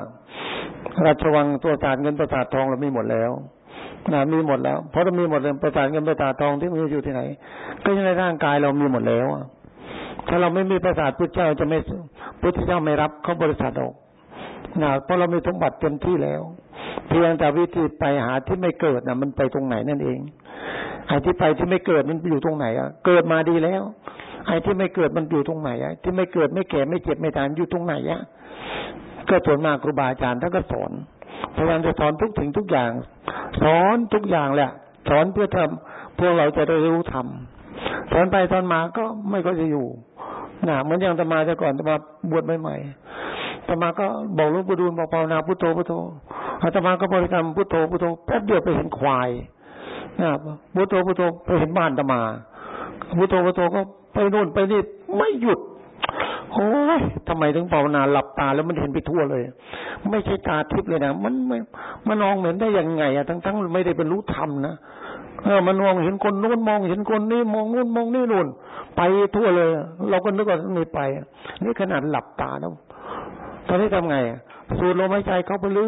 ราชวังตัวศาสตร์เงินประสาททองเรามีหมดแล้ว นะมีหมดแล้ว เพราะเรามีหมดเลยประสาทเงินประสาททองที่มีอยู่ที่ไหน ก็ในร่างกายเรามีหมดแล้วถ้าเราไม่มีประสาทพุทธเจ้าจะไม่พุทธเจ้าไม่รับเขาบริษัทออกนะเพราะเรามีสมบัติเต็มที่แล้ว เพียงแต่วิธีไปหาที่ไม่เกิดนะมันไปตรงไหนนั่นเองไอ้ที่ไปที่ไม่เกิดมันอยู่ตรงไหนอะ เกิดมาดีแล้ว ไอ้ที่ไม่เกิดมันอยู่ตรงไหนอะ ที่ไม่เกิดไม่แก่ไม่เจ็บไม่ตายอยู่ตรงไหนอะก็ส่วนมากครูบาอาจารย์ท่านก็สอน พยายามจะสอนทุกถึงทุกอย่าง สอนทุกอย่างแหละ สอนเพื่อทำพวกเราจะได้รู้ทำสอนไปสอนมาก็ไม่ก็จะอยู่นะเหมือนอย่างตมาแต่ก่อนตมาบวชใหม่ๆตมาก็บอกหลวงปู่ดูลบอกภาวนาพุทโธพุทโธอาตมาก็บริกรรมพุทโธพุทโธแป๊บเดียวไปเห็นควายนะพุทโธพุทโธไปเห็นบ้านตมาพุทโธพุทโธก็ไปนู่นไปนี่ไม่หยุด โอ้ยทำไมถึงภาวนาหลับตาแล้วมันเห็นไปทั่วเลย ไม่ใช่ตาทิพย์เลยนะมันม่มันมองเห็นได้ยังไงอะทั้งทั้งไม่ได้เป็นรู้ธรรมนะเออมันมองเห็นคนนู้นมองเห็นคนนี้มองนู้นมองนี่นู่นไปทั่วเลย เราก็นึกว่าไม่ไปนี่ขนาดหลับตาแล้วตอนนี้ทำไงสูดลมหายใจเข้าไปลึ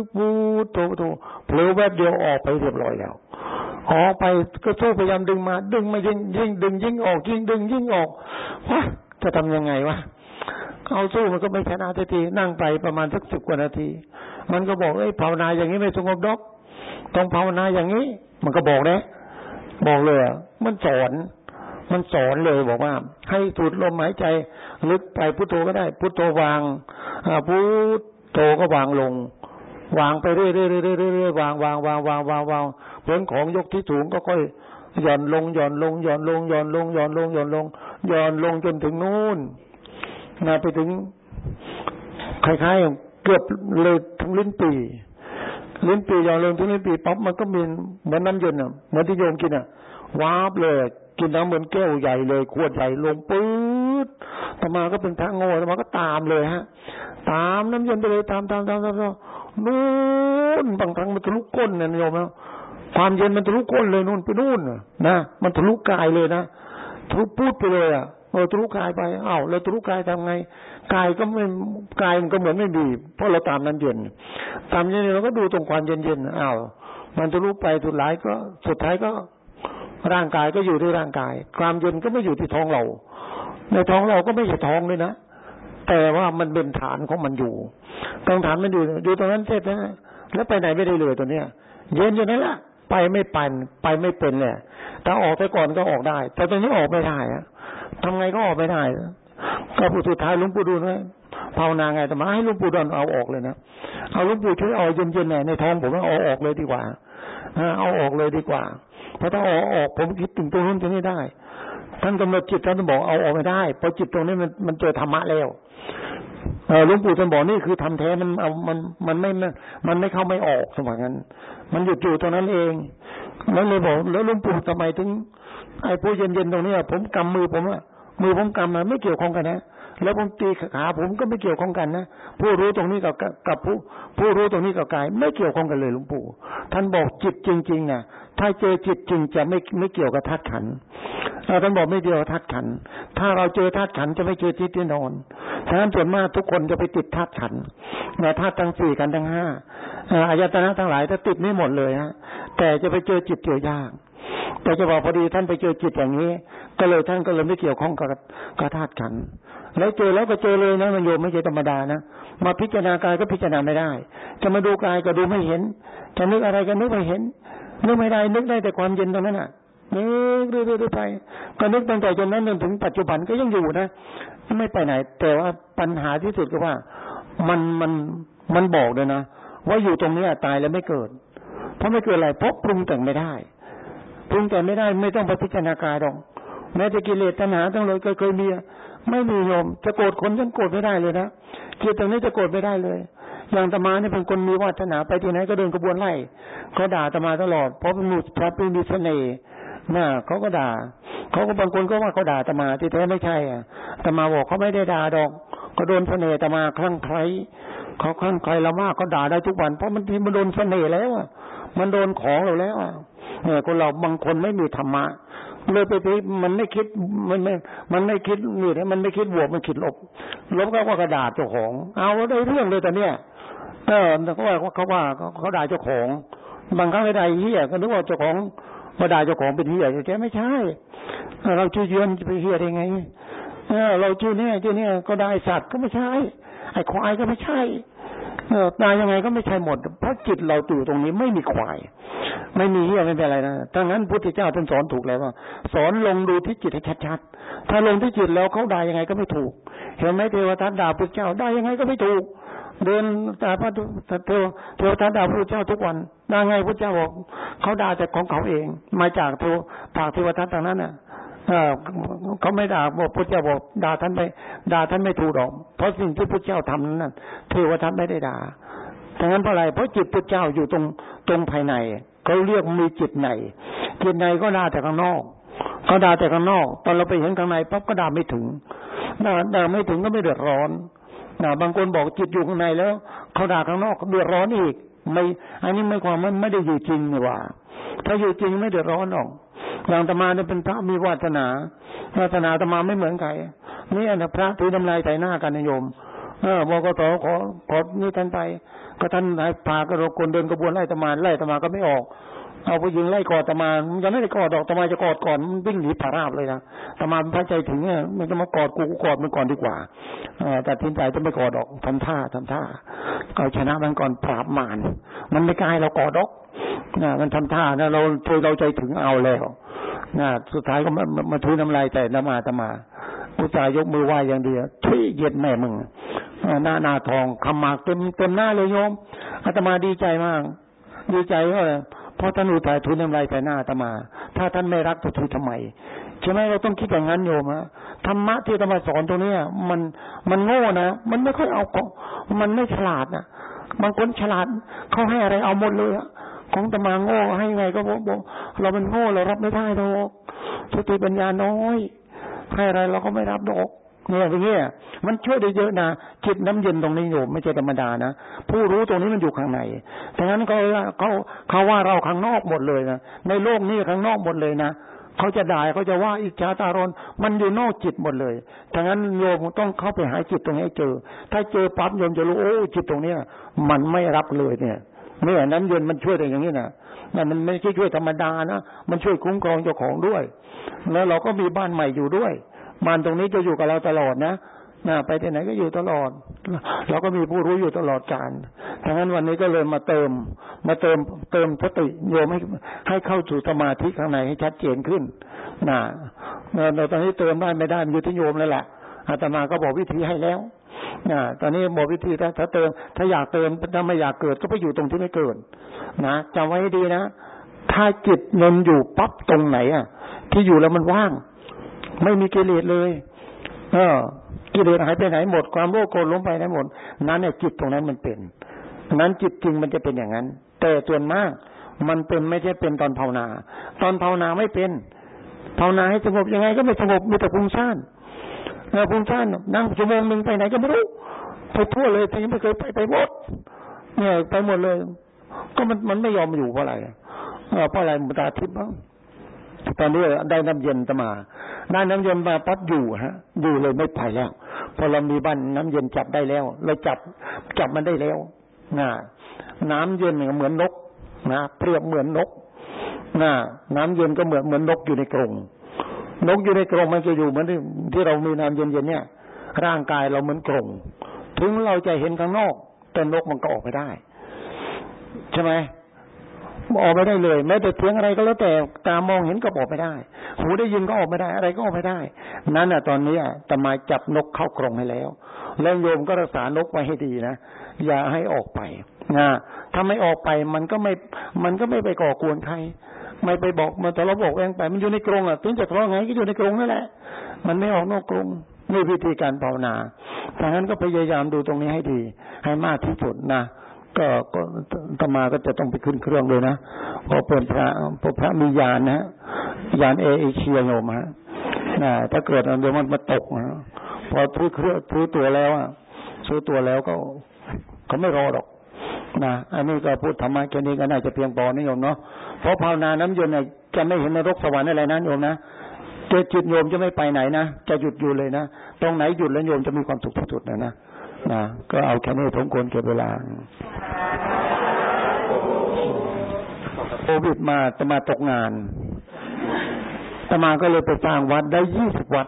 กปูโตโตเผลอแวบเดียวออกไปเรียบร้อยแล้วออกไปก็สู้พยายามดึงมา ดึงมายิ่งยิ่งดึงยิ่งออกยิ่งดึงยิ่งออกวะ จะทำยังไงวะเอาสู้มันก็ไม่ชนะทีนั่งไปประมาณสักสิบกว่านาที มันก็บอกเอ้ยภาวนาอย่างนี้ไม่สงบดอกต้องภาวนาอย่างนี้ มันก็บอกนะบอกเลยมันสอน มันสอนเลยบอกว่า ให้สูดลมหายใจ ลึกไปพุทโธก็ได้ พุทโธวางพุทโธก็วางลง วางไปเรื่อยๆเรื่อยๆวางวางวางวางวางวางเพื่อนของยกที่สูงก็ค่อยหย่อนลงหย่อนลงหย่อนลงหย่อนลงหย่อนลงหย่อนลงห ย่อนลงจนถึงนู่นนะไปถึงคล้ายๆเกือบเลยทั้งลิ้นปีลิ้นปีย่อนลงทั้งลิ้นปีปั๊บมันก็มีเหมือนน้ำเย็นอะเหมือนที่โยมกินอะวาบเลยกินน้ำเหมือนแก้วใหญ่เลยขวดใหญ่ลงปื๊ดธรรมาก็เป็นพระโง่ธรรมาก็ตามเลยฮะ ตามน้ำเย็นไปเลยตามตามตามตามนู่นบางครั้งมันทะลุก้นเนี่ยโยมนะความเย็นมันทะลุก้นเลยนู่นไปนู่นนะมันทะลุกายเลยนะ ทะลุพูดไปเลยอะเออทะลุกายไปอ้าวแล้วทะลุกายทำไงกายก็ไม่กายมันก็เหมือนไม่ดี เพราะเราตามน้ำเย็น ตามเย็นเราก็ดูตรงความเย็นเย็นอ้าวมันทะลุไปสุดท้ายก็สุดท้ายก็ ร่างกายก็อยู่ที่ร่างกาย ความเย็นก็ไม่อยู่ที่ท้องเรา ในท้องเราก็ไม่ใช่ท้องเลยนะแต่ว่ามันเป็นฐานของมันอยู่ตรงฐานมันอยู่อยู่ตรงนั้นเสร็จนะแล้วไปไหนไม่ได้เลยตัวเนี้ย เย็นอยู่นั่นแหละ ไปไม่ปันไปไม่เป็นเลยถ้าออกไปก่อนก็ออกได้ แต่ตอนนี้ออกไม่ได้อะทำไงก็ออกไม่ได้ก็ผู้สุดท้ายลุงปู่ดูนะภาวนาไงแต่มาให้ลุงปู่ดอนเอาออกเลยนะเอาลุงปู่ช่วยเอาเย็นๆในท้องผมเอาออกเลยดีกว่าเอาออกเลยดีกว่า เพราะถ้าออกออกผมคิดถึงตรงนู้นตรงนี้ได้ท่านกำหนดจิตท่านบอกเอาออกไม่ได้เพราะจิตตรงนี้มันมันเจอธรรมะแล้ว หลวงปู่ท่านบอกนี่คือทำแท้มันเอามันมันไม่มันไม่เข้าไม่ออกสมัยนั้น มันหยุดอยู่ตรงนั้นเองแล้วเลยบอก แล้วหลวงปู่ทำไมถึงไอ้ผู้เย็นๆตรงนี้ผมกำมือผมอะมือผมกำมันไม่เกี่ยวข้องกันนะ แล้วผมตีขาผมก็ไม่เกี่ยวข้องกันนะผู้รู้ตรงนี้กับกับผู้ผู้รู้ตรงนี้กับกาย ไม่เกี่ยวข้องกันเลยหลวงปู่ท่านบอกจิตจริงๆนะถ้าเจอจิตจริงจะไม่ไม่เกี่ยวกับธาตุขันท่านบอกไม่เกี่ยวกับธาตุขันถ้าเราเจอธาตุขันจะไม่เจอจิตแน่นอนฉะนั้นส่วนมากทุกคนจะไปติดธาตุขันในธาตุทั้งสี่กันทั้งห้าอายตนะทั้งหลายถ้าติดไม่หมดเลยฮะแต่จะไปเจอจิตเจอยาก แต่จะบอกพอดีท่านไปเจอจิตอย่างนี้ ก็เลยท่านก็เลยไม่เกี่ยวข้องกับกับธาตุขันแล้วเจอแล้วก็เจอเลยนะมันโยมไม่ใช่ธรรมดานะมาพิจารณากายก็พิจารณาไม่ได้ จะมาดูกายก็ดูไม่เห็นจะนึกอะไรก็นึกไม่เห็นนึกไม่ได้นึกได้แต่ความเย็นตรงนั้นอะนึกเรื่อยๆไปก็นึกตั้งแต่จนนั้นจนถึงปัจจุบันก็ยังอยู่นะไม่ไปไหน แต่ว่าปัญหาที่สุดก็ว่า มันมันมันบอกเลยนะว่าอยู่ตรงนี้ตายแล้วไม่เกิด เพราะไม่เกิดอะไรเพราะปรุงแต่งไม่ได้ ปรุงแต่งไม่ได้ไม่ต้องไปพิจารณากายหรอกแม้แต่กิเลสตัณหาทั้งเลยเคยมีไม่มีโยมจะโกรธคนยังโกรธไม่ได้เลยนะจิตตรงนี้จะโกรธไม่ได้เลย อย่างตมาเนี่ยเป็นคนมีวาสนาไปที่ไหนก็เดินกระบวนไล่เขาด่าตมาตลอด เพราะเป็นมุพระเป็นมีเสน่ห์น่ะเขาก็ด่าเขาก็บางคนก็ว่าเขาด่าตมาที่แท้ไม่ใช่อะตมาบอกเขาไม่ได้ด่าดอกก็โดนเสน่ห์ตมาคลั่งไคล้เขาคลั่งไคล้ละมากก็ด่าได้ทุกวัน เพราะมันมีมันโดนเสน่ห์แล้วอะมันโดนของเราแล้วอะ เนี่ยคนเราบางคนไม่มีธรรมะเลยไปไปมันไม่คิดมันไม่ มันไม่คิดนี่นะมันไม่คิดบวกมันคิดลบลบก็ว่ากระดาษเจ้าของ เอาได้เรื่องเลยแต่เนี้ยเออเขาว่าเขาว่าเขาด่าเจ้าของ บางครั้งไม่ได้เฮียก็นึกว่าเจ้าของมาด่าเจ้าของเป็นเฮียแกไม่ใช่ เราชื่อเยือนจะไปเฮียได้ไงเออเราชื่อเนี่ยชื่อเนี่ยก็ได้สัตว์ก็ไม่ใช่ไอ้ควายก็ไม่ใช่ เออตายยังไงก็ไม่ใช่หมด เพราะจิตเราตู่ตรงนี้ไม่มีควาย ไม่มีเฮียไม่เป็นไรนะดังนั้นพุทธเจ้าท่านสอนถูกแล้วว่า สอนลงดูที่จิตให้ชัดๆถ้าลงที่จิตแล้วเขาด่ายังไงก็ไม่ถูก เห็นไหมเทวทัตด่าพุทธเจ้าได้ยังไงก็ไม่ถูก เดินด่าพระเทวเทวทัตด่าพระเจ้าทุกวันด่าไงพระเจ้าบอกเขาด่าแต่ของเขาเอง มาจากเทวปากเทวทัตทางนั้นน่ะ เขาไม่ด่าบอกพระเจ้าบอกด่าท่านไม่ด่าท่านไม่ถูกหรอก เพราะสิ่งที่พระเจ้าทำนั้นเทวทัตไม่ได้ด่าดังนั้นเพราะอะไรเพราะจิตพระเจ้าอยู่ตรงตรงภายในเขาเรียกมีจิตในจิตในก็ด่าแต่ข้างนอกเขาด่าแต่ข้างนอก ตอนเราไปเห็นข้างในปั๊บก็ด่าไม่ถึงด่าด่าไม่ถึงก็ไม่เดือดร้อนนะบางคนบอกจิตอยู่ข้างในแล้วเขาด่าข้างนอกเดือดร้อนอีก ไม่ อันนี้ไม่ความมันไม่ได้อยู่จริงนี่ว่า ถ้าอยู่จริงไม่เดือดร้อนหรอก อย่างตมาเนี่ยเป็นพระมีวาสนาวาสนาตมาไม่เหมือนใครนี่นะพระถือน้ำลายใส่หน้ากันนโยมเออบอกก็ต่อขอขอนี่ท่านไปก็ท่านไหนพากระโดคนเดินกระบวนไล่ตมาไล่ตมาก็ไม่ออก เอาผู้หญิงไล่กอดตมายังไม่ได้กอดดอกตมาจะกอดก่อนมันวิ่งหนีผาราบเลยนะตมาพระใจถึงเนี่ยมันจะมากอดกูกูกอดมันก่อนดีกว่าอแต่ทิ้งใจจะไม่กอดดอกทำท่าทำท่าเอาชนะมันก่อนปราบมารมันไม่กล้าเรากอดดอก นะมันทำท่านะเราเธอเราใจถึงเอาแล้วนะสุดท้ายก็มามาทุน้ำลายแต่น้ำมาตมาอุตส่าห์ยกมือไหว้อย่างเดียวทุยเย็ดแม่มึงหน้าหน้าทองคำหมากเต็มเต็มหน้าเลยโยมอาตมาดีใจมาก ดีใจเพราะเพราะท่านอุทัยทุนน้ำลายใส่หน้าอาตมา ถ้าท่านไม่รักจะทุทำไมใช่ไหมเราต้องคิดอย่างนั้นโยมฮะธรรมะที่อาตมาสอนตรงนี้มันมันโง่นะมันไม่ค่อยเอากมันไม่ฉลาดนะบางคนฉลาดเขาให้อะไรเอาหมดเลยอะ ของตมาโง่ให้ไงก็บอกบอกเราเป็นโง่เรารับไม่ได้ดอกสติปัญญาน้อยให้อะไรเราก็ไม่รับดอกเนี่ยอย่างเงี้ยมันช่วยได้เยอะนะจิตน้ำเย็นตรงนี้อยู่ไม่ใช่ธรรมดานะผู้รู้ตรงนี้มันอยู่ข้างในดังนั้นเขาเขาเขาว่าเราข้างนอกหมดเลยนะในโลกนี้ข้างนอกหมดเลยนะเขาจะด่าเขาจะว่าอิจฉาตารนมันอยู่นอกจิตหมดเลยดังนั้นโยมต้องเข้าไปหาจิตตรงนี้เจอ ถ้าเจอปั๊บโยมจะรู้โอ้จิตตรงเนี้ย มันไม่รับเลยเนี่ย เนี่ยน้ำเย็นมันช่วยได้อย่างนี้นะนั่นมันไม่ใช่ช่วยธรรมดานะมันช่วยคุ้มครองเจ้าของด้วย แล้วเราก็มีบ้านใหม่อยู่ด้วยบ้านตรงนี้จะอยู่กับเราตลอดนะนะไปที่ไหนก็อยู่ตลอด เราก็มีผู้รู้อยู่ตลอดกาลดังนั้นวันนี้ก็เลยมาเติม มาเติมเติมสติโยมให้ให้เข้าสู่สมาธิข้างในให้ชัดเจนขึ้นนะเราตอนนี้เติมได้ไม่ได้มันอยู่ที่โยมแล้วแหละอาตมาก็บอกวิธีให้แล้ว นะตอนนี้บอกวิธีถ้าถ้าเติม ถ้าอยากเติมถ้าไม่อยากเกิดก็ไปอยู่ตรงที่ไม่เกิดนะจำไว้ดีนะ ถ้าจิตเงินอยู่ปั๊บตรงไหนอะ ที่อยู่แล้วมันว่าง ไม่มีกิเลสเลย เออ กิเลสหายไปไหนหมดความโลภโกรธลงไปไหนหมด นั้นเนี่ยจิตตรงนั้นมันเป็น นั้นจิตจริงมันจะเป็นอย่างนั้น แต่ส่วนมากมันเป็นไม่ใช่เป็นตอนภาวนา ตอนภาวนาไม่เป็นภาวนาให้สงบยังไงก็ไม่สงบมีแต่พุ่งซ่าน เราพุ่งซ่านนั่งชั่วโมงหนึ่งไปไหนก็ไม่รู้ไปทั่วเลยแต่ยังไม่เคยไปไปหมดเนี่ยไปหมดเลย ก็มันมันไม่ยอมอยู่เพราะอะไรเพราะอะไรมุตาทิพย์บ้างตอนนี้ได้น้ำเย็นตมาได้น้ำเย็นมาปั๊บอยู่ฮะ อยู่เลยไม่ไปแล้ว พอเรามีบ้านน้ำเย็นจับได้แล้วเราจับจับมันได้แล้วนะน้ำเย็นเหมือนนกนะเปรียบเหมือนนกนะน้ำเย็นก็เหมือนเหมือนนกอยู่ในกรง นกอยู่ในกรงมันจะอยู่เหมือนที่เรามีน้ำเย็นๆเนี่ย ร่างกายเราเหมือนกรงถึงเราจะเห็นข้างนอก แต่นกมันก็ออกไปได้ ใช่ไหมออกไม่ได้เลยแม้แต่เสียงอะไรก็แล้วแต่ตามองเห็นก็ออกไม่ได้ หูได้ยินก็ออกไม่ได้ อะไรก็ออกไม่ได้ นั่นอะ ตอนนี้ตมาจับนกเข้ากรงให้แล้ว แล้วโยมก็รักษานกไว้ให้ดีนะอย่าให้ออกไปนะถ้าไม่ออกไปมันก็ไม่ มันก็ไม่ไปก่อกวนใคร ไม่ไปบอกมันแต่เราบอกเองไป มันอยู่ในกรงอะถึงจะทะเลาะไงก็อยู่ในกรงนั่นแหละ มันไม่ออกนอกกรงนี่วิธีการภาวนาดังนั้นก็พยายามดูตรงนี้ให้ดี ให้มากที่สุดนะก็ก็ธรรมาก็จะต้องไปขึ้นเครื่องเลยนะพอเปิดพระพอพระมียานนะยานเอเอเชียโยมฮะนะถ้าเกิดเดี๋ยวมันมาตกนะพอซื้อเครื่องซื้อตัวแล้วอะซื้อตัวแล้วก็เขาไม่รอหรอก นะอันนี้ก็พูดธรรมะแค่นี้ก็น่าจะเพียงพอนะโยมเนาะเพราะภาวนาน้ำยนต์เนี่ยจะไม่เห็นนรกสวรรค์อะไรนะโยมนะจะจิตโยมจะไม่ไปไหนนะจะหยุดอยู่เลยนะตรงไหนหยุดแล้วโยมจะมีความสุขที่สุดนะนะนะก็เอาแค่นี้สมควรเก็บเวลาโควิดมาจะมาตกงานตมาก็เลยไปสร้างวัดได้ยี่สิบวัด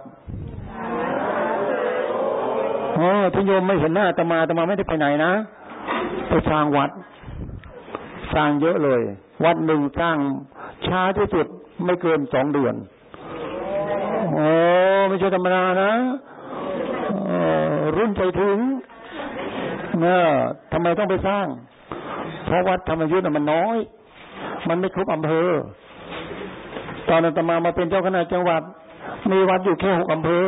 อ๋อที่โยมไม่เห็นหน้าตมาตมาไม่ได้ไปไหนนะ ไปสร้างวัด สร้างเยอะเลย วัดหนึ่งสร้างช้าที่สุดไม่เกินสองเดือนโอ้ไม่ใช่ธรรมดานะรุ่นใจถึงเนอทำไมต้องไปสร้าง เพราะวัดธรรมยุทธ์มันน้อย มันไม่ครบอำเภอ ตอนนั้นตมามาเป็นเจ้าคณะจังหวัด มีวัดอยู่แค่หกอำเภอ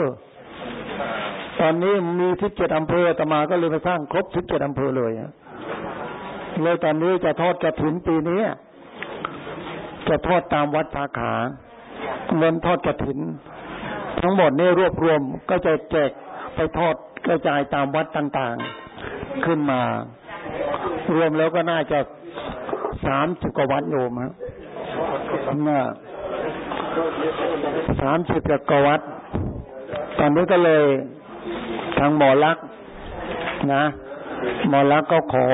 ตอนนี้มีทิศเจ็ดอำเภอตมาก็เลยไปสร้างครบทิศเจ็ดอำเภอเลย เลยตอนนี้จะทอดกระถินปีนี้ จะทอดตามวัดสาขาเงินทอดกระถิน ทั้งหมดนี่รวบรวมก็จะแจกไปทอดกระจายตามวัดต่างๆขึ้นมา รวมแล้วก็น่าจะสามสิบกว่าวัดโยมฮะน่าสามสิบกว่าวัด ตอนนี้ก็เลยทางหมอลักนะ หมอลักก็ขอ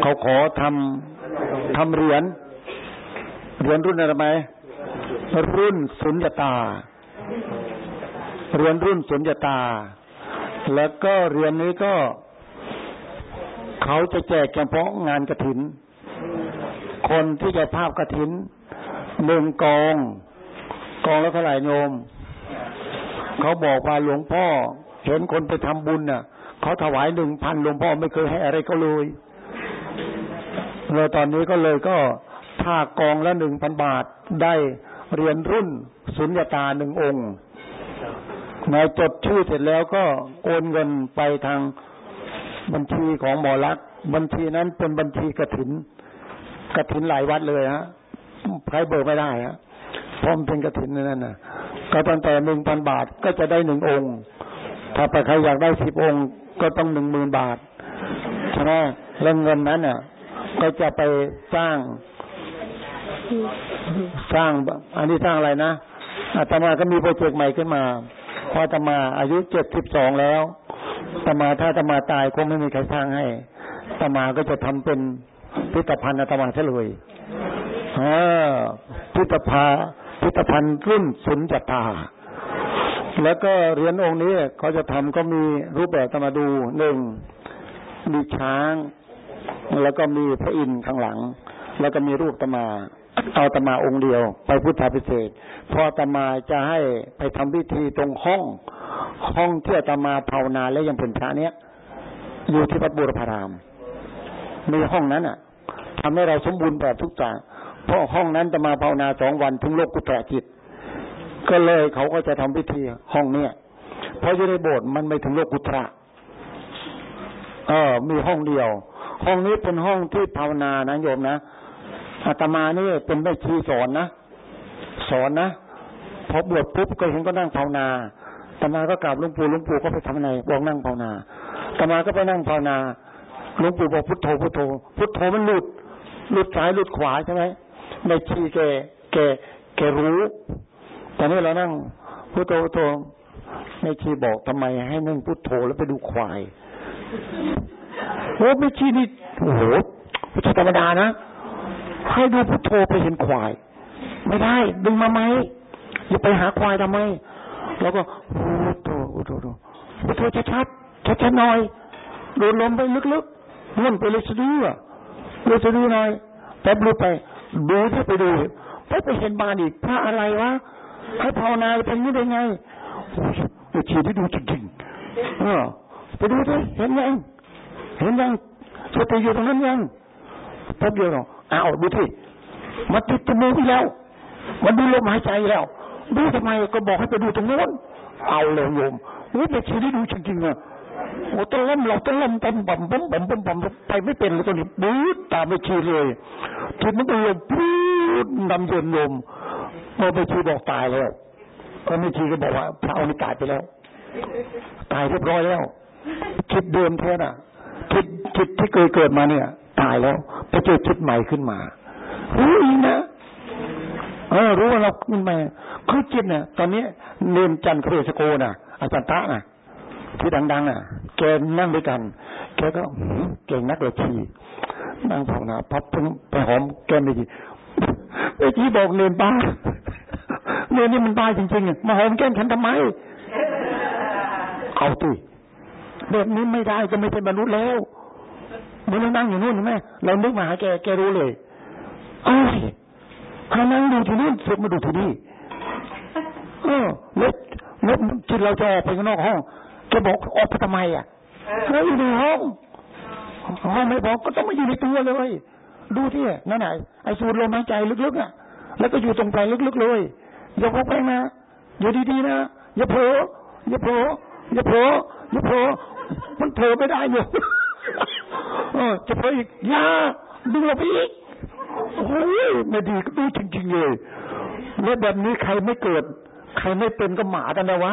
เขาขอทำทำเหรียญเหรียญรุ่นอะไรไหมรุ่นสุญญตาเหรียนรุ่นสุญญตา แล้วก็เหรียนนี้ก็ เขาจะแจกเฉพาะงานกระถิน คนที่จะภาพกระถินหนึ่งกอง กองแล้วเท่าไหร่โยม เขาบอกว่าหลวงพ่อ เห็นคนไปทำบุญน่ะ เขาถวายหนึ่งพันหลวงพ่อไม่เคยให้อะไรเขาเลย เลยตอนนี้ก็เลยก็ถ้ากองละหนึ่งพันบาทได้เรียนรุ่นสุญญาตาหนึ่งองค์นายจดชื่อเสร็จแล้วก็โอนเงินไปทางบัญชีของหมอรักบัญชีนั้นเป็นบัญชีกระถินกระถินหลายวัดเลยฮะใครเบิกไม่ได้ฮะพร้อมเป็นกระถินนั่นน่ะ ก็ตั้งแต่หนึ่งพันบาทก็จะได้หนึ่งองค์ ถ้าไปใครอยากได้สิบองค์ ก็ต้องหนึ่งหมื่นบาทใช่ไหมแล้วเงินนั้นน่ะ ก็จะไปสร้าง สร้างอันนี้สร้างอะไรนะอาตมาก็มีโปรเจกต์ใหม่ขึ้นมาพอตมาอายุเจ็ดสิบสองแล้วตมาถ้าตมาตายคงไม่มีใครสร้างให้ตมาก็จะทำเป็นพิพิธภัณฑ์ตมาเลยพิพิธภัณฑ์พิพิธภัณฑ์รุ่นสุนจตตาแล้วก็เหรียญองค์นี้เขาจะทำก็มีรูปแบบตมาดูหนึ่งมีช้าง แล้วก็มีพระอินทร์ข้างหลัง แล้วก็มีรูปตมา เอาตมาองค์เดียว ไปพุทธาพิเศษพอตมาจะให้ไปทำพิธีตรงห้อง ห้องที่ตมาภาวนาและยังเป็นพระเนี้ยอยู่ที่วัดบุรพาราม มีห้องนั้นอะทำให้เราสมบูรณ์แบบทุกอย่างเพราะห้องนั้นจะมาภาวนาสองวันถึงโลกกุตรจิต ก็เลยเขาก็จะทำพิธีห้องเนี้ยเพราะอยู่ในโบสถ์มันไม่ถึงโลกกุตระเออมีห้องเดียว ห้องนี้เป็นห้องที่ภาวนานะโยมนะอาตมานี่เป็นแม่ชีสอนนะสอนนะพอบวชปุ๊บก็เห็นก็นั่งภาวนาตมาก็กราบหลวงปู่หลวงปู่ก็ไปทำไงบอกนั่งภาวนาตมาก็ไปนั่งภาวนาหลวงปู่บอกพุทโธพุทโธพุทโธมันหลุดหลุดซ้ายหลุดขวาใช่ไหมแม่ชีแกแกแกรู้แตอนนี้เรานั่งพุทโธพุทโธแม่ชีบอกทำไมให้นั่งพุทโธแล้วไปดูควาย โอ้แม่ชีนี่โอ้โหไม่ใช่ธรรมดานะให้ดูพุทโธไปเห็นควาย ไม่ได้ ดึงมาไหมอย่าไปหาควายทำไม แล้วก็พุทโธพุทโธพุทโธชัดชัดชัดหน่อยโดนลมไปลึกๆมุ่นไปเลยสะดือเลยสะดือหน่อยแป๊บรู้ไป ดูที่ไปดูไปไปเห็นบานอีกพระอะไรวะให้ภาวนาเป็นนี้ได้ไงโอ้ยชีที่ดูจริงๆเออไปดูดิเห็นยัง เห็นยังสติอยู่ตรงนั้นยังแป๊บเดียวเนาะอ้าดูที่มาติดจมูกแล้ว มันดูลมหายใจแล้ว ดูทำไมก็บอกให้ไปดูตรงโน้นเอาเลยโยมโอ้เป็นชีวิตดูจริงๆอะโอ้ตะล่มเราตะล่มตำบ่มบ่มบ่มบ่มบ่มไปไม่เป็นเลยตอนนี้บูดตามไปชีเลยทีมันก็ลมบูดนำเย็นลมพอไปชีบอกตายแล้วก็ไม่ชีก็บอกว่าพระอนิตายไปแล้ว ตายเรียบร้อยแล้วคิดเดิมแท้น่ะิดจิตที่เคยเกิดมาเนี่ย ตายแล้วไปเจอจิตใหม่ขึ้นมารู้อีกนะเออรู้ว่าเราขึ้นมาคือจิตเนี่ยตอนนี้เนมจันทร์เครสโกน่ะอาจารย์ตะน่ะ ที่ดังๆอะ แกนั่งด้วยกัน แกก็เก่งนักเลยทีนั่งภาวนาพับพึ่งไปหอมแก้มไปทีไอ้ที่บอกเนมบ้าเนมนี่มันบ้าจริงๆมาหอมแก้มฉันทำไม เอาตุ แบบนี้ไม่ได้จะไม่เป็นมนุษย์แล้วเมื่อเรานั่งอยู่นู่นใช่ไหมเรานึกมาหาแกแกรู้เลยเอ้ยถ้านั่งดูที่นู่นเสร็จมาดูที่นี่เออแล้วแล้วจิตเราจะออกไปข้างนอกห้องแกบอกออกไปทำไมอะเราอยู่ในห้องห้องไม่บอกก็ต้องมาอยู่ในตัวเลย ดูที่นั่นไหนไอ้สูดลมหายใจลึกๆอะ แล้วก็อยู่ตรงปลึกๆเลยอย่าพกไปนะอยู่ดีๆนะอย่าเผลออย่าเผลอ อย่าเผลออย่าเผลอมันเผลอไม่ได้อยู่เออจะเผลออีกอย่าดึงเราไปอีกโอ้ยไม่ดีก็ดูจริงๆเลยแล้วแบบนี้ใครไม่เกิด ใครไม่เป็นก็หมากันนะวะ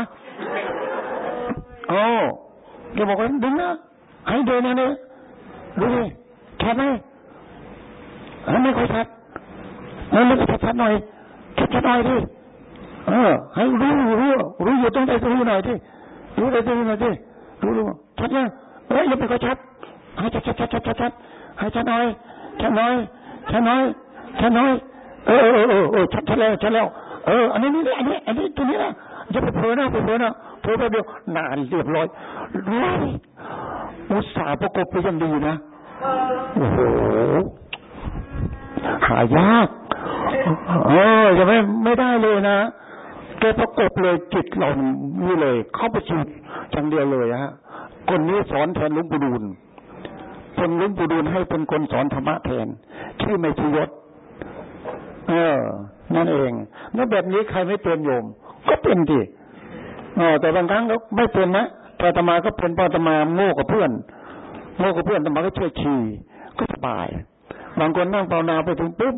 อ๋อแกบอกว่าดึงนะให้เดินนะเนี่ยดูดิชัดไหมไม่ค่อยชัดเออไม่ชัดชัดหน่อยชัดชัดหน่อยดิเออให้รู้รู้รู้อยู่ตรงใจรู้หน่อยที่ รู้ใจรู้หน่อยที่รู้รู้ชัดยังเอ้ยยังไม่ค่อยชัดให้ชัดชัดชัดชัดชัดชัดให้ชัดน่อยชัดน่อยชัดน่อยชัดน่อยเออเออเออเออชัดชัดแล้วชัดแล้วเอออันนี้นี่อันนี้อันนี้ตัวนี้นะอย่าไปเผลอนะไปเผลอนะเผลอไปเดียวนานเรียบร้อยรู้อยอุตส่าห์ประกบไปยังดีนะโอ้โหหายากเออจะไม่ไม่ได้เลยนะ แกประกบเลยจิตเรานี่เลย เข้าไปจุดจังเดียวเลยฮะคนนี้สอนแทนลุงปูดูลเป็นลุงปูดูลให้เป็นคนสอนธรรมะแทนชื่อไม่ชยศเออ นั่นเอง แล้วแบบนี้ใครไม่เป็นโยม ก็เป็นดิเออแต่บางครั้งก็ไม่เป็นนะแต่ตมาก็เป็นพอตมาโง่กับเพื่อนโง่กับเพื่อนตมาก็ชื่อชีก็สบายบางคนนั่งภาวนาไปถึงปุ๊บ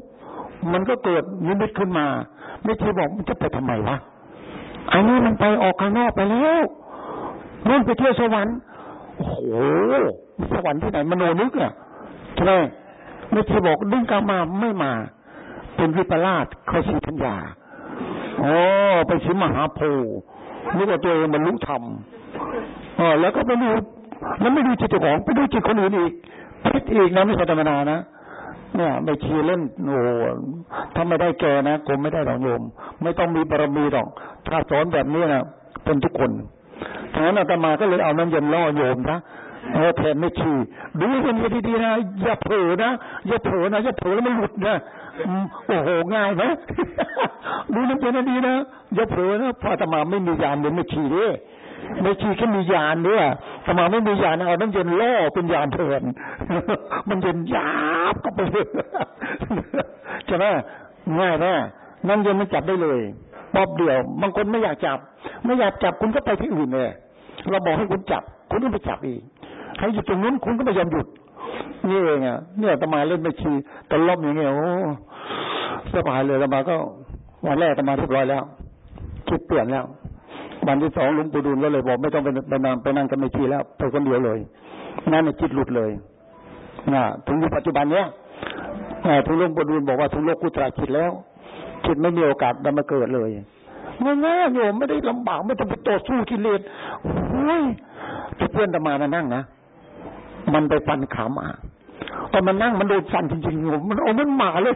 มันก็เกิดนิมิตขึ้นมา ไม่ชีบอกมันจะไปทำไมวะ อันนี้มันไปออกข้างนอกไปแล้วนั่นไปเที่ยวสวรรค์โอ้โหสวรรค์ที่ไหนมโนนึกอะใช่ไหมไม่ชีบอกดึงกามาไม่มา เป็นวิปลาสเขาสีทัญญาโอ้ไปชิมมหาโพนึกว่าตัวเองบรรลุธรรมอ๋อแล้วก็ไปดูแล้วไม่ดูจิตของไปดูจิตคนอื่นอีกพิดอีกนะไม่ใช่ธรรมดานะ เนี่ยไม่ชีเล่นโอ้ถ้าไม่ได้แกนะกมไม่ได้หรอกโยม ไม่ต้องมีบารมีหรอก ถ้าสอนแบบนี้นะเป็นทุกคนฉะนั้นอาตมาก็เลยเอาน้ำเย็นล่อโยมนะเออแทนไม่ชีดูกันดีๆนะอย่าเผลอนะอย่าเผลอนะอย่าเผลอแล้วมันหลุดนะโอ้โหง่ายไหมดูน้ำเย็นดีนะอย่าเผลอนะพออาตมาไม่มียานเหมือนไม่ชีด้วย ไม่ชีแค่มียานเนี่ยสมาไม่มียานเอาน้ำเย็นล่อเป็นยานเถินมันเย็นยาบก็ไปเลยใช่ไหมง่ายนะน้ำเย็นมันจับได้เลยปอบเดียว บางคนไม่อยากจับ ไม่อยากจับคุณก็ไปที่อื่นเลยเราบอกให้คุณจับ คุณก็ไปจับอีกให้หยุดตรงนู้นคุณก็ไม่ยอมหยุดนี่เองอะเนี่ยตมาเล่นไม่ชีตล่อมอย่างเงี้ยโอ้สบายเลยตมาก็วันแรกตมาเรียบร้อยแล้วคิดเปลี่ยนแล้ว วันที่สองลุงปู่ดูลก็เลยบอกไม่ต้องไปไปนั่งไปนั่งกันไม่ชีแล้วไปคนเดียวเลยนั่นจิตหลุดเลยนะถึงปัจจุบันเนี้ยถึงลุงปู่ดูลบอกว่าถึงโลกกุตระจิตแล้วจิตไม่มีโอกาสได้มาเกิดเลยง่ายๆโยมไม่ได้ลำบากไม่ต้องไปต่อสู้กิเลสโอ้ยที่เพื่อนตมามานั่งนะมันไปฟันขามาตอนมันนั่งมันโดนฟันจริงๆโยมมันโอ้มันหมาเลย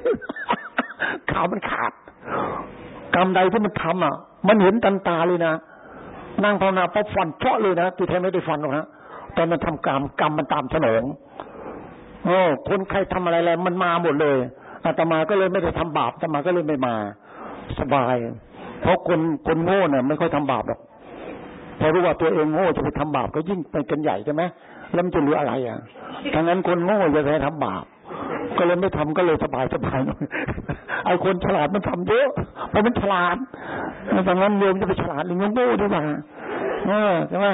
ขามันขาดกรรมใดที่มันทำอะ มันเห็นตันตาเลยนะ นั่งภาวนาปั๊บฟันเจาะเลยนะที่แท้ไม่ได้ฟันหรอกนะแต่มันทำกรรมกรรมมันตามสนองโอ้คนใครทำอะไรอะไรมันมาหมดเลยอาตมาก็เลยไม่ได้ทำบาปอาตมาก็เลยไม่มา สบาย เพราะคนคนโง่เนี่ยไม่ค่อยทำบาปหรอกพอรู้ว่าตัวเองโง่จะไปทำบาปก็ยิ่งไปกันใหญ่ใช่ไหมแล้วมันจะเหลืออะไรอะดังนั้นคนโง่จะไปทำบาป ก็เลยไม่ทำก็เลยสบายสบายหน่อยไอ้คนฉลาดมันทำเยอะเพราะมันฉลาดดังนั้นโยมจะไปฉลาดหรือโง่ดีกว่าเออใช่ไหม